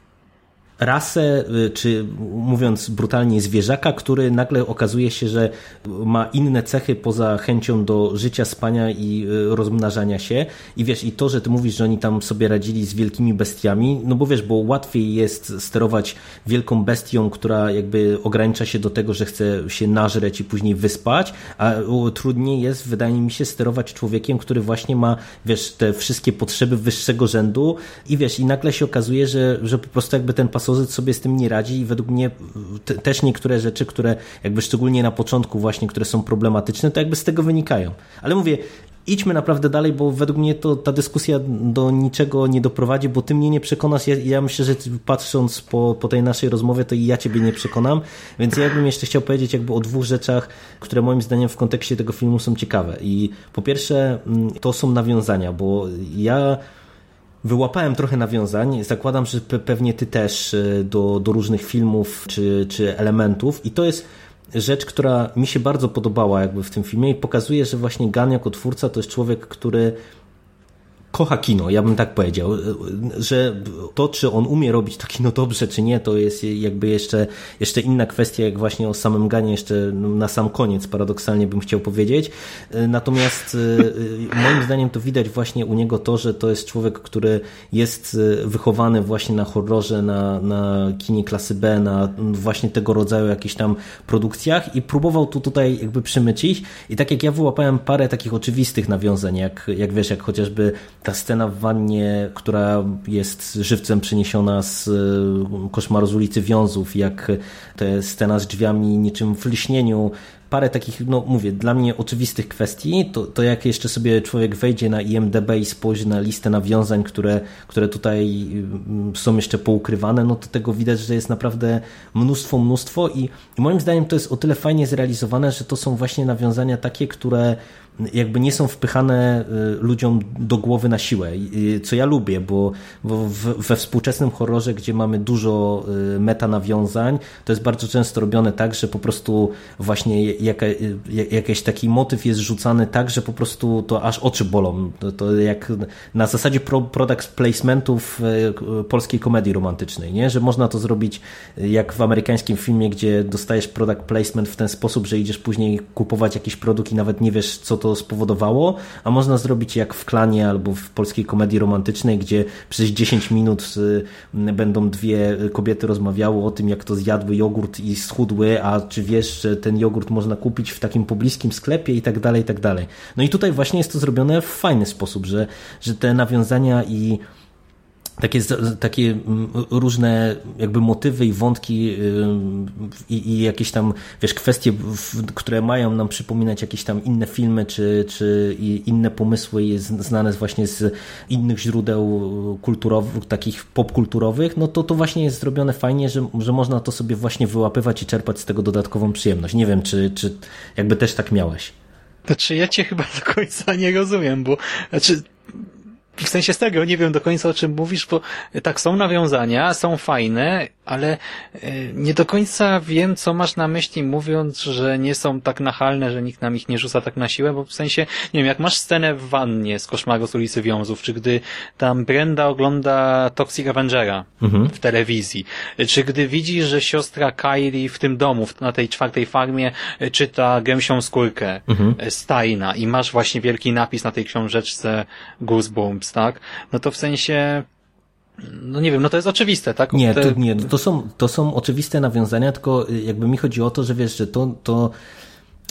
rasę, y, czy mówiąc brutalnie, zwierzaka, który nagle okazuje się, że ma inne cechy poza chęcią do życia, spania i y, rozmnażania się. I wiesz, i to, że ty mówisz, że oni tam sobie radzili z wielkimi bestiami, no bo wiesz, bo łatwiej jest sterować wielką bestią, która jakby ogranicza się do tego, że chce się nażreć i później wyspać, a trudniej jest, wydaje mi się, sterować człowiekiem, który właśnie ma, wiesz, te wszystkie potrzeby wyższego rzędu i wiesz, i nagle się okazuje, że, że po prostu jakby ten pasożyt sobie z tym nie radzi i według mnie te, też niektóre rzeczy, które jakby szczególnie na początku właśnie, które są problematyczne, to jakby z tego wynikają. Ale mówię, idźmy naprawdę dalej, bo według mnie to ta dyskusja do niczego nie doprowadzi, bo ty mnie nie przekonasz. Ja, ja myślę, że patrząc po, po tej naszej rozmowie, to i ja ciebie nie przekonam. Więc ja bym jeszcze chciał powiedzieć jakby o dwóch rzeczach, które moim zdaniem w kontekście tego filmu są ciekawe. I po pierwsze, mm, to są nawiązania, bo ja Wyłapałem trochę nawiązań. Zakładam, że pewnie ty też e, do, do różnych filmów czy, czy elementów. I to jest rzecz, która mi się bardzo podobała jakby w tym filmie i pokazuje, że właśnie Gunn jako twórca to jest człowiek, który kocha kino, ja bym tak powiedział, że to, czy on umie robić to kino dobrze, czy nie, to jest jakby jeszcze, jeszcze inna kwestia, jak właśnie o samym Ganie jeszcze na sam koniec paradoksalnie bym chciał powiedzieć. Natomiast e, moim zdaniem to widać właśnie u niego to, że to jest człowiek, który jest e, wychowany właśnie na horrorze, na, na kinie klasy B, na właśnie tego rodzaju jakichś tam produkcjach i próbował tu tutaj jakby przymycić i tak jak ja wyłapałem parę takich oczywistych nawiązań, jak, jak wiesz, jak chociażby ta scena w wannie, która jest żywcem przeniesiona z e, koszmaru z ulicy Wiązów, jak ta scena z drzwiami niczym w liśnieniu, parę takich, no mówię, dla mnie oczywistych kwestii, to, to jak jeszcze sobie człowiek wejdzie na IMDB i spojrzy na listę nawiązań, które, które tutaj mm, są jeszcze poukrywane, no to tego widać, że jest naprawdę mnóstwo, mnóstwo i moim zdaniem to jest o tyle fajnie zrealizowane, że to są właśnie nawiązania takie, które jakby nie są wpychane y, ludziom do głowy na siłę, co ja lubię, bo, we współczesnym horrorze, gdzie mamy dużo y, meta nawiązań, to jest bardzo często robione tak, że po prostu właśnie jaka, y, jakiś taki motyw jest rzucany tak, że po prostu to aż oczy bolą. To, to jak na zasadzie pro, product placementów polskiej komedii romantycznej, nie? że można to zrobić jak w amerykańskim filmie, gdzie dostajesz product placement w ten sposób, że idziesz później kupować jakiś produkt i nawet nie wiesz, co to spowodowało, a można zrobić jak w Klanie albo w polskiej komedii romantycznej, gdzie przez 10 minut y, będą dwie kobiety rozmawiały o tym, jak to zjadły jogurt i schudły, a czy wiesz, że ten jogurt można kupić w takim pobliskim sklepie i tak dalej, i tak dalej. No i tutaj właśnie jest to zrobione w fajny sposób, że, że te nawiązania i takie, takie mm, różne jakby motywy i wątki i, i, jakieś tam, wiesz, kwestie, które mają nam przypominać jakieś tam inne filmy czy, czy inne pomysły znane właśnie z innych źródeł kulturowych, takich popkulturowych, no to to właśnie jest zrobione fajnie, że, że można to sobie właśnie wyłapywać i czerpać z tego dodatkową przyjemność. Nie wiem, czy, czy jakby też tak miałeś. Znaczy ja cię chyba do końca nie rozumiem, bo znaczy w sensie z tego nie wiem do końca o czym mówisz, bo tak są nawiązania, są fajne, ale e, nie do końca wiem, co masz na myśli, mówiąc, że nie są tak nachalne, że nikt nam ich nie rzuca tak na siłę, bo w sensie, nie wiem, jak masz scenę w wannie z Koszmaru z ulicy Wiązów, czy gdy tam Brenda ogląda Toxic Avengera mhm. w telewizji, czy gdy widzi, że siostra Kylie w tym domu, na tej czwartej farmie e, czyta gęsią skórkę mhm. E, Stajna i masz właśnie wielki napis na tej książeczce Goosebumps, tak? No to w sensie no nie wiem, no to jest oczywiste, tak? Nie, to, nie to, są, to są oczywiste nawiązania, tylko jakby mi chodzi o to, że wiesz, że to, to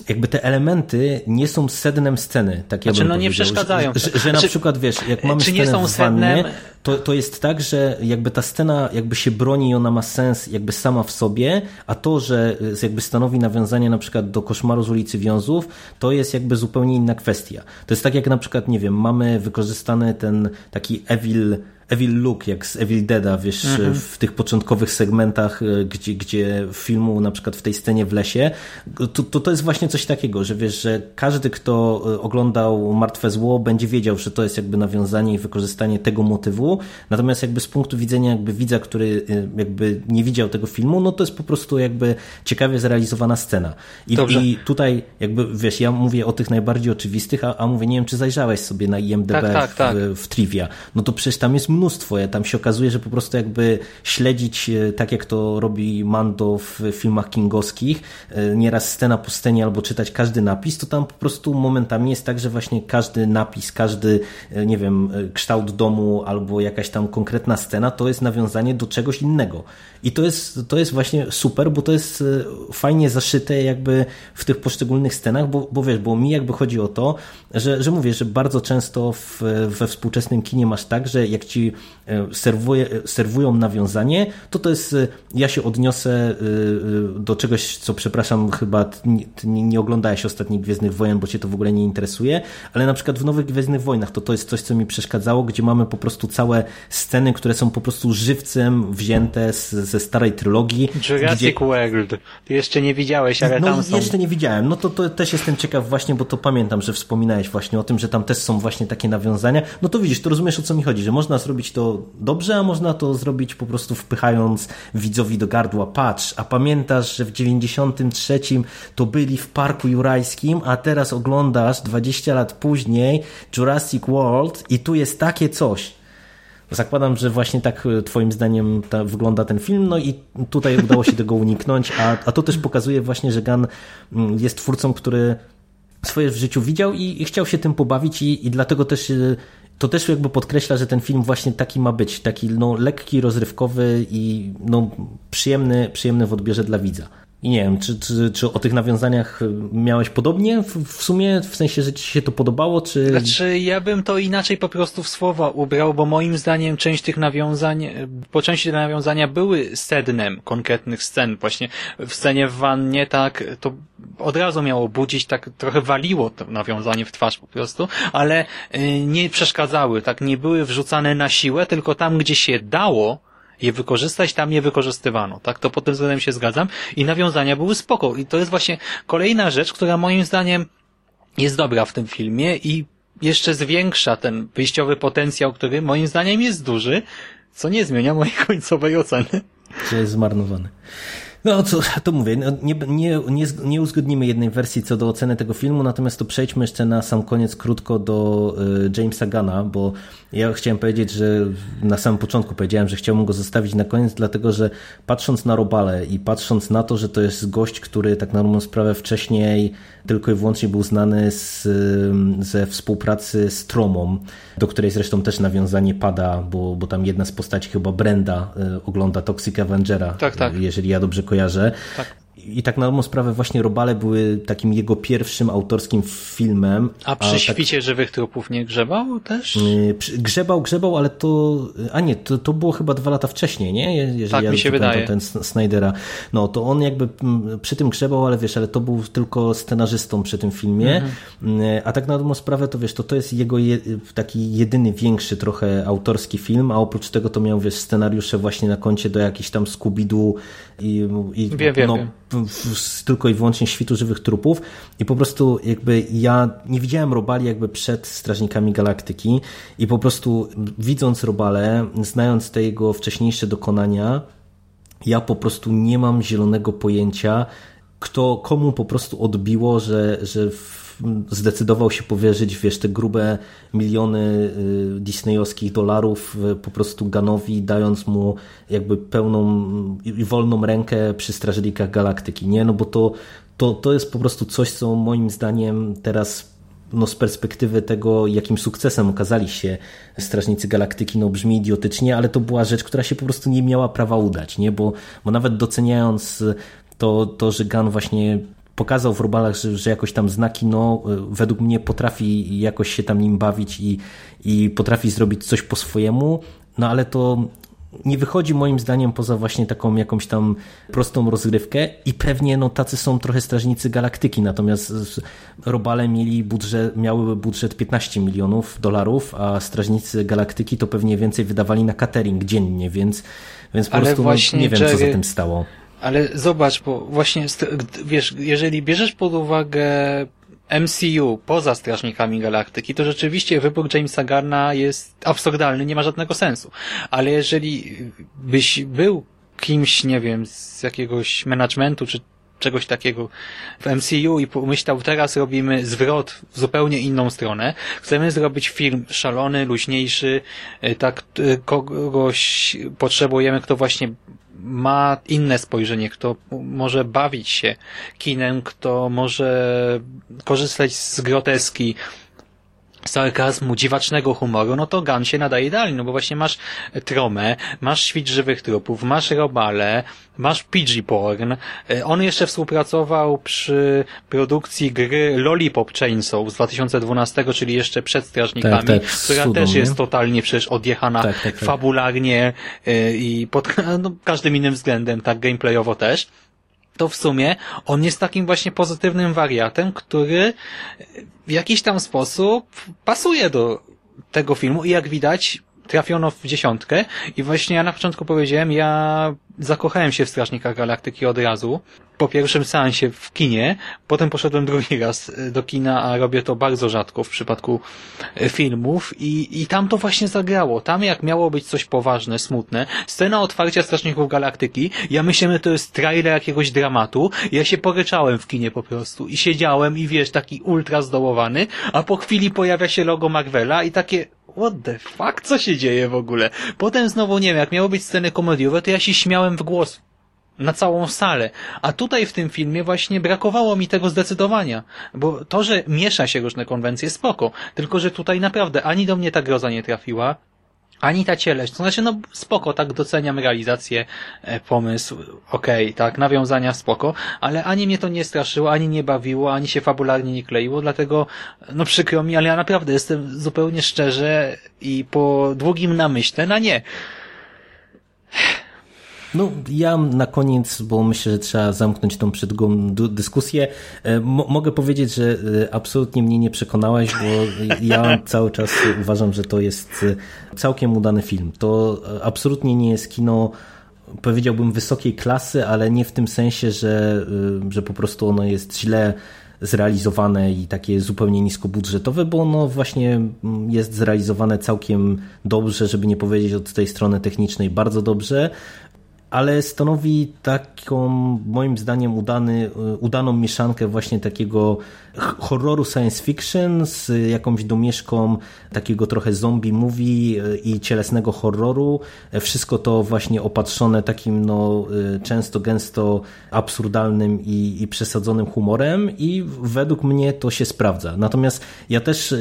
jakby te elementy nie są sednem sceny, tak ja znaczy, no nie przeszkadzają. Że, że, że na znaczy, przykład, wiesz, jak mamy czy nie scenę są w wannie, to, to jest tak, że jakby ta scena jakby się broni i ona ma sens jakby sama w sobie, a to, że jakby stanowi nawiązanie na przykład do koszmaru z ulicy Wiązów, to jest jakby zupełnie inna kwestia. To jest tak jak na przykład, nie wiem, mamy wykorzystany ten taki evil Evil Look, jak z Evil Deada, wiesz, mhm. w tych początkowych segmentach, e, gdzie, gdzie filmu, na przykład w tej scenie w lesie, to, to, to jest właśnie coś takiego, że wiesz, że każdy, kto e, oglądał Martwe Zło, będzie wiedział, że to jest jakby nawiązanie i wykorzystanie tego motywu, natomiast jakby z punktu widzenia jakby widza, który e, jakby nie widział tego filmu, no to jest po prostu jakby ciekawie zrealizowana scena. I, i tutaj jakby, wiesz, ja mówię o tych najbardziej oczywistych, a, a mówię, nie wiem, czy zajrzałeś sobie na IMDB tak, tak, tak. W, w Trivia, no to przecież tam jest mnóstwo tam się okazuje, że po prostu jakby śledzić, e, tak jak to robi Mando w filmach kingowskich, e, nieraz scena po scenie albo czytać każdy napis, to tam po prostu momentami jest tak, że właśnie każdy napis, każdy, e, nie wiem, kształt domu albo jakaś tam konkretna scena, to jest nawiązanie do czegoś innego. I to jest, to jest właśnie super, bo to jest fajnie zaszyte jakby w tych poszczególnych scenach, bo, bo wiesz, bo mi jakby chodzi o to, że, że mówię, że bardzo często w, we współczesnym kinie masz tak, że jak ci e, serwuje, serwują nawiązanie, to to jest, e, ja się odniosę e, do czegoś, co przepraszam, chyba nie, nie oglądałeś ostatnich Gwiezdnych Wojen, bo cię to w ogóle nie interesuje, ale na przykład w Nowych Gwiezdnych Wojnach to to jest coś, co mi przeszkadzało, gdzie mamy po prostu całe sceny, które są po prostu żywcem wzięte z, ze starej trylogii. Jurassic gdzie... World. Ty jeszcze nie widziałeś, ale no, tam są... jeszcze nie widziałem. No to, to też jestem ciekaw właśnie, bo to pamiętam, że wspominałeś właśnie o tym, że tam też są właśnie takie nawiązania. No to widzisz, to rozumiesz o co mi chodzi, że można zrobić to dobrze, a można to zrobić po prostu wpychając widzowi do gardła. Patrz, a pamiętasz, że w 93 to byli w Parku Jurajskim, a teraz oglądasz 20 lat później Jurassic World i tu jest takie coś. Zakładam, że właśnie tak e, Twoim zdaniem ta, wygląda ten film, no i tutaj udało się tego uniknąć, a, a to też pokazuje właśnie, że Gunn mm, jest twórcą, który swoje w życiu widział i, i chciał się tym pobawić i, i dlatego też e, to też jakby podkreśla, że ten film właśnie taki ma być, taki no, lekki, rozrywkowy i no, przyjemny, przyjemny w odbiorze dla widza. I nie wiem, czy, czy, czy o tych nawiązaniach miałeś podobnie w, w, sumie, w sensie, że ci się to podobało, czy... Znaczy, ja bym to inaczej po prostu w słowa ubrał, bo moim zdaniem część tych nawiązań, po części te nawiązania były sednem konkretnych scen. Właśnie w scenie w wannie, tak, to od razu miało budzić, tak trochę waliło to nawiązanie w twarz po prostu, ale y, nie przeszkadzały, tak, nie były wrzucane na siłę, tylko tam, gdzie się dało, je wykorzystać, tam je wykorzystywano. Tak, to pod tym względem się zgadzam i nawiązania były spoko. I to jest właśnie kolejna rzecz, która moim zdaniem jest dobra w tym filmie i jeszcze zwiększa ten wyjściowy potencjał, który moim zdaniem jest duży, co nie zmienia mojej końcowej oceny. Czy jest zmarnowany. No to, to mówię, no, nie, nie, nie, nie uzgodnimy jednej wersji co do oceny tego filmu, natomiast to przejdźmy jeszcze na sam koniec krótko do y, Jamesa Gana, bo ja chciałem powiedzieć, że na samym początku powiedziałem, że chciałbym go zostawić na koniec, dlatego że patrząc na Robale i patrząc na to, że to jest gość, który tak na dobrą sprawę wcześniej tylko i wyłącznie był znany z, ze współpracy z Tromą, do której zresztą też nawiązanie pada, bo, bo tam jedna z postaci, chyba Brenda, y, ogląda Toxic Avengera, tak, tak. jeżeli ja dobrze kojarzę. Tak. I tak na dobrą sprawę właśnie Robale były takim jego pierwszym autorskim filmem. A przy a tak- świcie tak... żywych trupów nie grzebał też? Y, grzebał, grzebał, ale to... A nie, to, to było chyba dwa lata wcześniej, nie? Jeżeli tak, ja mi się wydaje. Ten Snydera. No, to on jakby przy tym grzebał, ale wiesz, ale to był tylko scenarzystą przy tym filmie. Mhm. Y, a tak na dobrą sprawę to wiesz, to to jest jego je, taki jedyny większy trochę autorski film, a oprócz tego to miał, wiesz, scenariusze właśnie na koncie do jakichś tam Scooby-Doo i, i wiem, no, wiem tylko i wyłącznie świtu żywych trupów i po prostu jakby ja nie widziałem Robali jakby przed Strażnikami Galaktyki i po prostu widząc Robale, znając te jego wcześniejsze dokonania, ja po prostu nie mam zielonego pojęcia, kto komu po prostu odbiło, że, że w zdecydował się powierzyć, wiesz, te grube miliony y, disneyowskich dolarów y, po prostu Ganowi, dając mu jakby pełną i wolną rękę przy Strażnikach Galaktyki, nie? No bo to, to, to jest po prostu coś, co moim zdaniem teraz no z perspektywy tego, jakim sukcesem okazali się Strażnicy Galaktyki, no brzmi idiotycznie, ale to była rzecz, która się po prostu nie miała prawa udać, nie? Bo, bo nawet doceniając to, to, że Gun właśnie pokazał w Rubalach, że, że jakoś tam znaki, no według mnie potrafi jakoś się tam nim bawić i, i potrafi zrobić coś po swojemu, no ale to nie wychodzi moim zdaniem poza właśnie taką jakąś tam prostą rozgrywkę i pewnie no tacy są trochę Strażnicy Galaktyki, natomiast Robale mieli budżet, miały budżet 15 milionów dolarów, a Strażnicy Galaktyki to pewnie więcej wydawali na catering dziennie, więc, więc po Ale prostu no, nie wiem Jerry, co za tym stało. Ale zobacz, bo właśnie, wiesz, jeżeli bierzesz pod uwagę MCU poza Strażnikami Galaktyki, to rzeczywiście wybór Jamesa Garna jest absurdalny, nie ma żadnego sensu. Ale jeżeli byś był kimś, nie wiem, z jakiegoś managementu, czy czegoś takiego w MCU i pomyślał, teraz robimy zwrot w zupełnie inną stronę. Chcemy zrobić film szalony, luźniejszy, e, tak e, kogoś potrzebujemy, kto właśnie ma inne spojrzenie, kto może bawić się kinem, kto może korzystać z groteski, sarkazmu, dziwacznego humoru, no to Gun się nadaje idealnie, no bo właśnie masz tromę, masz świt żywych trupów, masz robale, masz PG porn. E, on jeszcze współpracował przy produkcji gry Lollipop Chainsaw z 2012, czyli jeszcze przed Strażnikami, tak, tak, która też jest nie? totalnie przecież odjechana Tak, tak, tak. fabularnie e, i pod no, każdym innym względem, tak gameplayowo też to w sumie on jest takim właśnie pozytywnym wariatem, który w jakiś tam sposób pasuje do tego filmu i jak widać trafiono w dziesiątkę i właśnie ja na początku powiedziałem, ja zakochałem się w Strażnikach Galaktyki od razu. Po pierwszym seansie w kinie, potem poszedłem drugi raz e, do kina, a robię to bardzo rzadko w przypadku e, filmów i, i tam to właśnie zagrało. Tam jak miało być coś poważne, smutne, scena otwarcia Strażników Galaktyki, ja myślałem, że to jest trailer jakiegoś dramatu, ja się poryczałem w kinie po prostu i siedziałem i wiesz, taki ultra zdołowany, a po chwili pojawia się logo Marvela i takie what the fuck, co się dzieje w ogóle? Potem znowu, nie wiem, jak miało być sceny komediowe, to ja się śmiałem w głos na całą salę. A tutaj w tym filmie właśnie brakowało mi tego zdecydowania. Bo to, że miesza się różne konwencje, spoko. Tylko, że tutaj naprawdę ani do mnie ta groza nie trafiła, ani ta cieleść. To znaczy, no spoko, tak doceniam realizację, e, pomysł, okej, tak, nawiązania spoko, ale ani mnie to nie straszyło, ani nie bawiło, ani się fabularnie nie kleiło, dlatego, no przykro mi, ale ja naprawdę jestem zupełnie szczerze i po długim namyśle na nie. No, ja na koniec, bo myślę, że trzeba zamknąć tą przedgą dyskusję, e, mo mogę powiedzieć, że e, absolutnie mnie nie przekonałaś, bo ja cały czas uważam, że to jest e, całkiem udany film. To absolutnie nie jest kino powiedziałbym wysokiej klasy, ale nie w tym sensie, że, że po prostu ono jest źle zrealizowane i takie zupełnie niskobudżetowe, bo ono właśnie jest zrealizowane całkiem dobrze, żeby nie powiedzieć od tej strony technicznej bardzo dobrze ale stanowi taką, moim zdaniem, udany, udaną mieszankę właśnie takiego horroru science fiction z jakąś domieszką takiego trochę zombie movie i cielesnego horroru. Wszystko to właśnie opatrzone takim no, często, gęsto absurdalnym i, i przesadzonym humorem i według mnie to się sprawdza. Natomiast ja też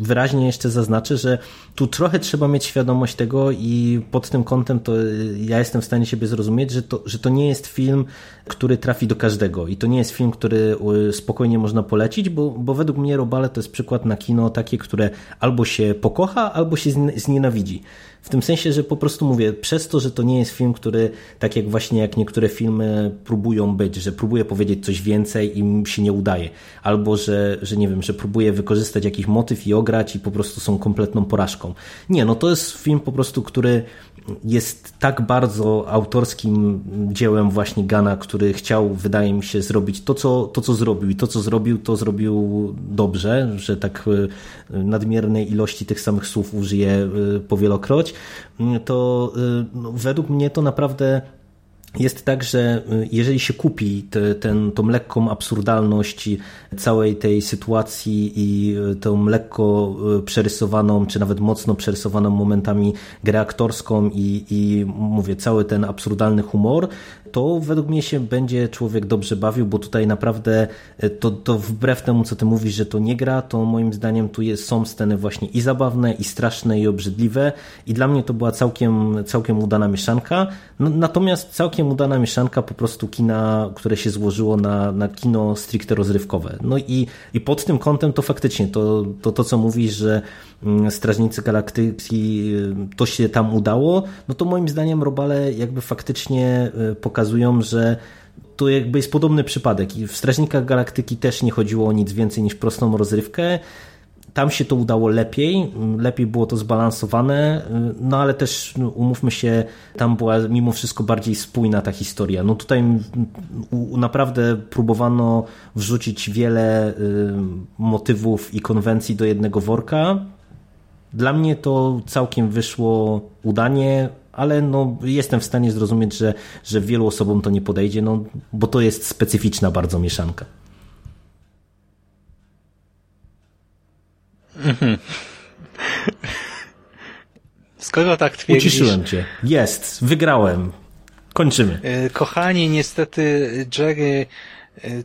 wyraźnie jeszcze zaznaczę, że tu trochę trzeba mieć świadomość tego i pod tym kątem to ja jestem w stanie siebie zrozumieć, że to, że to nie jest film, który trafi do każdego i to nie jest film, który spokojnie można polecić, bo, bo według mnie Robale to jest przykład na kino takie, które albo się pokocha, albo się znienawidzi. W tym sensie, że po prostu mówię, przez to, że to nie jest film, który tak jak właśnie jak niektóre filmy próbują być, że próbuje powiedzieć coś więcej i im się nie udaje, albo że, że nie wiem, że próbuje wykorzystać jakiś motyw i ograć i po prostu są kompletną porażką. Nie, no to jest film po prostu, który jest tak bardzo autorskim dziełem właśnie Gana, który chciał, wydaje mi się, zrobić to co, to, co zrobił. I to, co zrobił, to zrobił dobrze, że tak nadmiernej ilości tych samych słów użyję e, powielokroć. To e, no, według mnie to naprawdę jest tak, że jeżeli się kupi te, ten, tą lekką absurdalność całej tej sytuacji i tą lekko przerysowaną, czy nawet mocno przerysowaną momentami grę aktorską i, i mówię, cały ten absurdalny humor, to według mnie się będzie człowiek dobrze bawił, bo tutaj naprawdę to, to wbrew temu, co ty mówisz, że to nie gra, to moim zdaniem tu jest, są sceny właśnie i zabawne, i straszne, i obrzydliwe i dla mnie to była całkiem, całkiem udana mieszanka. No, natomiast całkiem udana mieszanka po prostu kina, które się złożyło na, na kino stricte rozrywkowe. No i, i pod tym kątem to faktycznie to, to, to co mówisz, że Strażnicy Galaktyki to się tam udało, no to moim zdaniem Robale jakby faktycznie pokazują, że to jakby jest podobny przypadek i w Strażnikach Galaktyki też nie chodziło o nic więcej niż prostą rozrywkę. Tam się to udało lepiej, lepiej było to zbalansowane, no ale też no, umówmy się, tam była mimo wszystko bardziej spójna ta historia. No tutaj naprawdę próbowano wrzucić wiele motywów i konwencji do jednego worka. Dla mnie to całkiem wyszło udanie, ale no, jestem w stanie zrozumieć, że, że wielu osobom to nie podejdzie, no, bo to jest specyficzna bardzo mieszanka. Mhm. Skoro tak twierdzisz... Uciszyłem cię. Jest. Wygrałem. Kończymy. E, kochani, niestety Jerry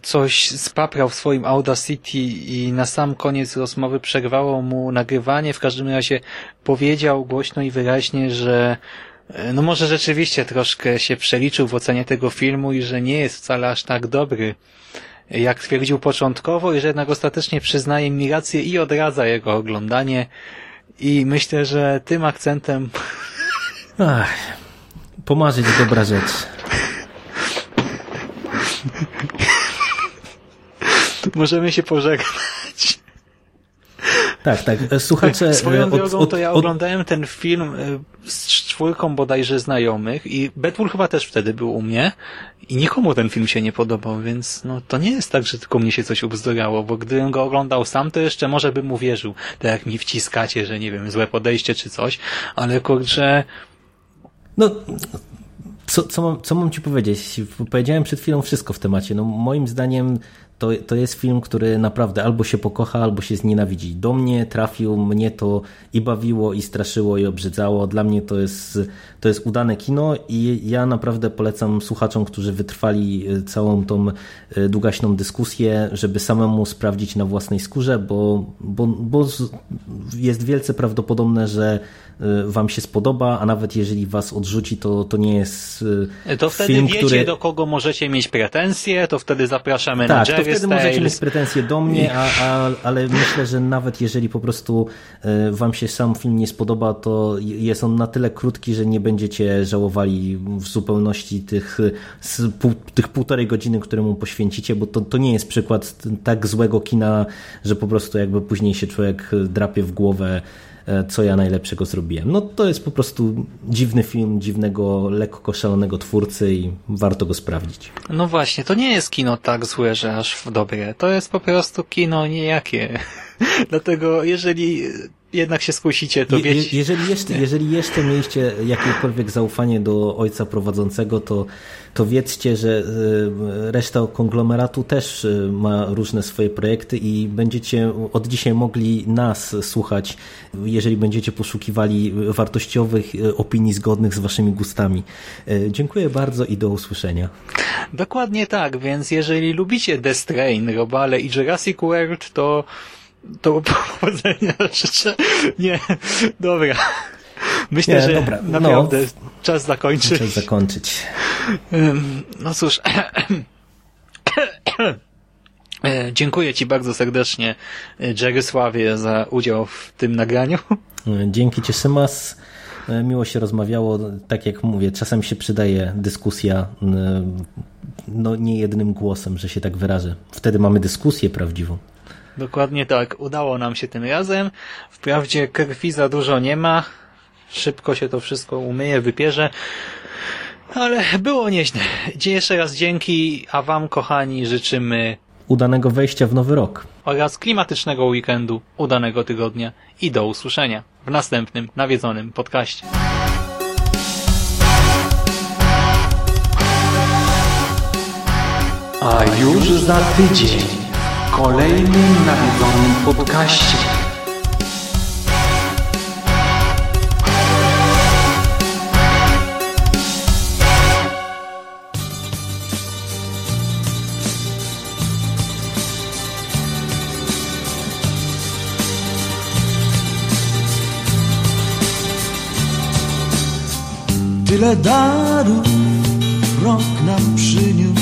coś spaprał w swoim Audacity i na sam koniec rozmowy przerwało mu nagrywanie. W każdym razie powiedział głośno i wyraźnie, że e, no może rzeczywiście troszkę się przeliczył w ocenie tego filmu i że nie jest wcale aż tak dobry, jak twierdził początkowo i że jednak ostatecznie przyznaje mi rację i odradza jego oglądanie. I myślę, że tym akcentem... Ach, pomarzyć dobra rzecz. Możemy się pożegnać. Tak, tak. Słuchacze... Swoją od, drogą od, to ja od, oglądałem ten film e, z czwórką bodajże znajomych i Betwul chyba też wtedy był u mnie i nikomu ten film się nie podobał, więc no to nie jest tak, że tylko mnie się coś ubzdurało, bo gdybym go oglądał sam, to jeszcze może bym uwierzył, tak jak mi wciskacie, że nie wiem, złe podejście czy coś, ale kurczę... No, co, co, mam, co mam ci powiedzieć? Powiedziałem przed chwilą wszystko w temacie. No, moim zdaniem to, to jest film, który naprawdę albo się pokocha, albo się znienawidzi. Do mnie trafił, mnie to i bawiło, i straszyło, i obrzydzało. Dla mnie to jest, to jest udane kino i ja naprawdę polecam słuchaczom, którzy wytrwali e, całą tą e, długaśną dyskusję, żeby samemu sprawdzić na własnej skórze, bo, bo, bo jest wielce prawdopodobne, że wam się spodoba, a nawet jeżeli was odrzuci, to, to nie jest To wtedy film, wiecie, który... do kogo możecie mieć pretensje, to wtedy zapraszamy tak, na Jerry to wtedy możecie mieć pretensje do mnie, a, a, ale myślę, że nawet jeżeli po prostu e, wam się sam film nie spodoba, to jest on na tyle krótki, że nie będziecie żałowali w zupełności tych, pół, tych półtorej godziny, które mu poświęcicie, bo to, to nie jest przykład tak złego kina, że po prostu jakby później się człowiek drapie w głowę co ja najlepszego zrobiłem. No to jest po prostu dziwny film, dziwnego, lekko szalonego twórcy i warto go sprawdzić. No właśnie, to nie jest kino tak złe, że aż w dobre. To jest po prostu kino niejakie. Dlatego jeżeli jednak się skusicie, to wiecie... Je, jeżeli, jeszcze, jeżeli jeszcze mieliście jakiekolwiek zaufanie do ojca prowadzącego, to, to wiedzcie, że e, reszta konglomeratu też e, ma różne swoje projekty i będziecie od dzisiaj mogli nas słuchać, jeżeli będziecie poszukiwali wartościowych e, opinii zgodnych z waszymi gustami. Dziękuję bardzo i do usłyszenia. Dokładnie tak, więc jeżeli lubicie The Strain, Robale i Jurassic World, to to powodzenia życzę. Nie, dobra. Myślę, Nie, że dobra. naprawdę no, czas zakończyć. Czas zakończyć. No cóż. E, dziękuję Ci bardzo serdecznie, Jerysławie, za udział w tym nagraniu. Dzięki Ci, Symas. Miło się rozmawiało. Tak jak mówię, czasem się przydaje dyskusja no nie jednym głosem, że się tak wyrażę. Wtedy mamy dyskusję prawdziwą. Dokładnie tak. Udało nam się tym razem. Wprawdzie krwi za dużo nie ma. Szybko się to wszystko umyje, wypierze. Ale było nieźle. Jeszcze raz dzięki, a Wam, kochani, życzymy udanego wejścia w nowy rok oraz klimatycznego weekendu, udanego tygodnia i do usłyszenia w następnym nawiedzonym podcaście. A już za tydzień kolejnym nawiedzonym podcaście. Tyle darów rok nam przyniósł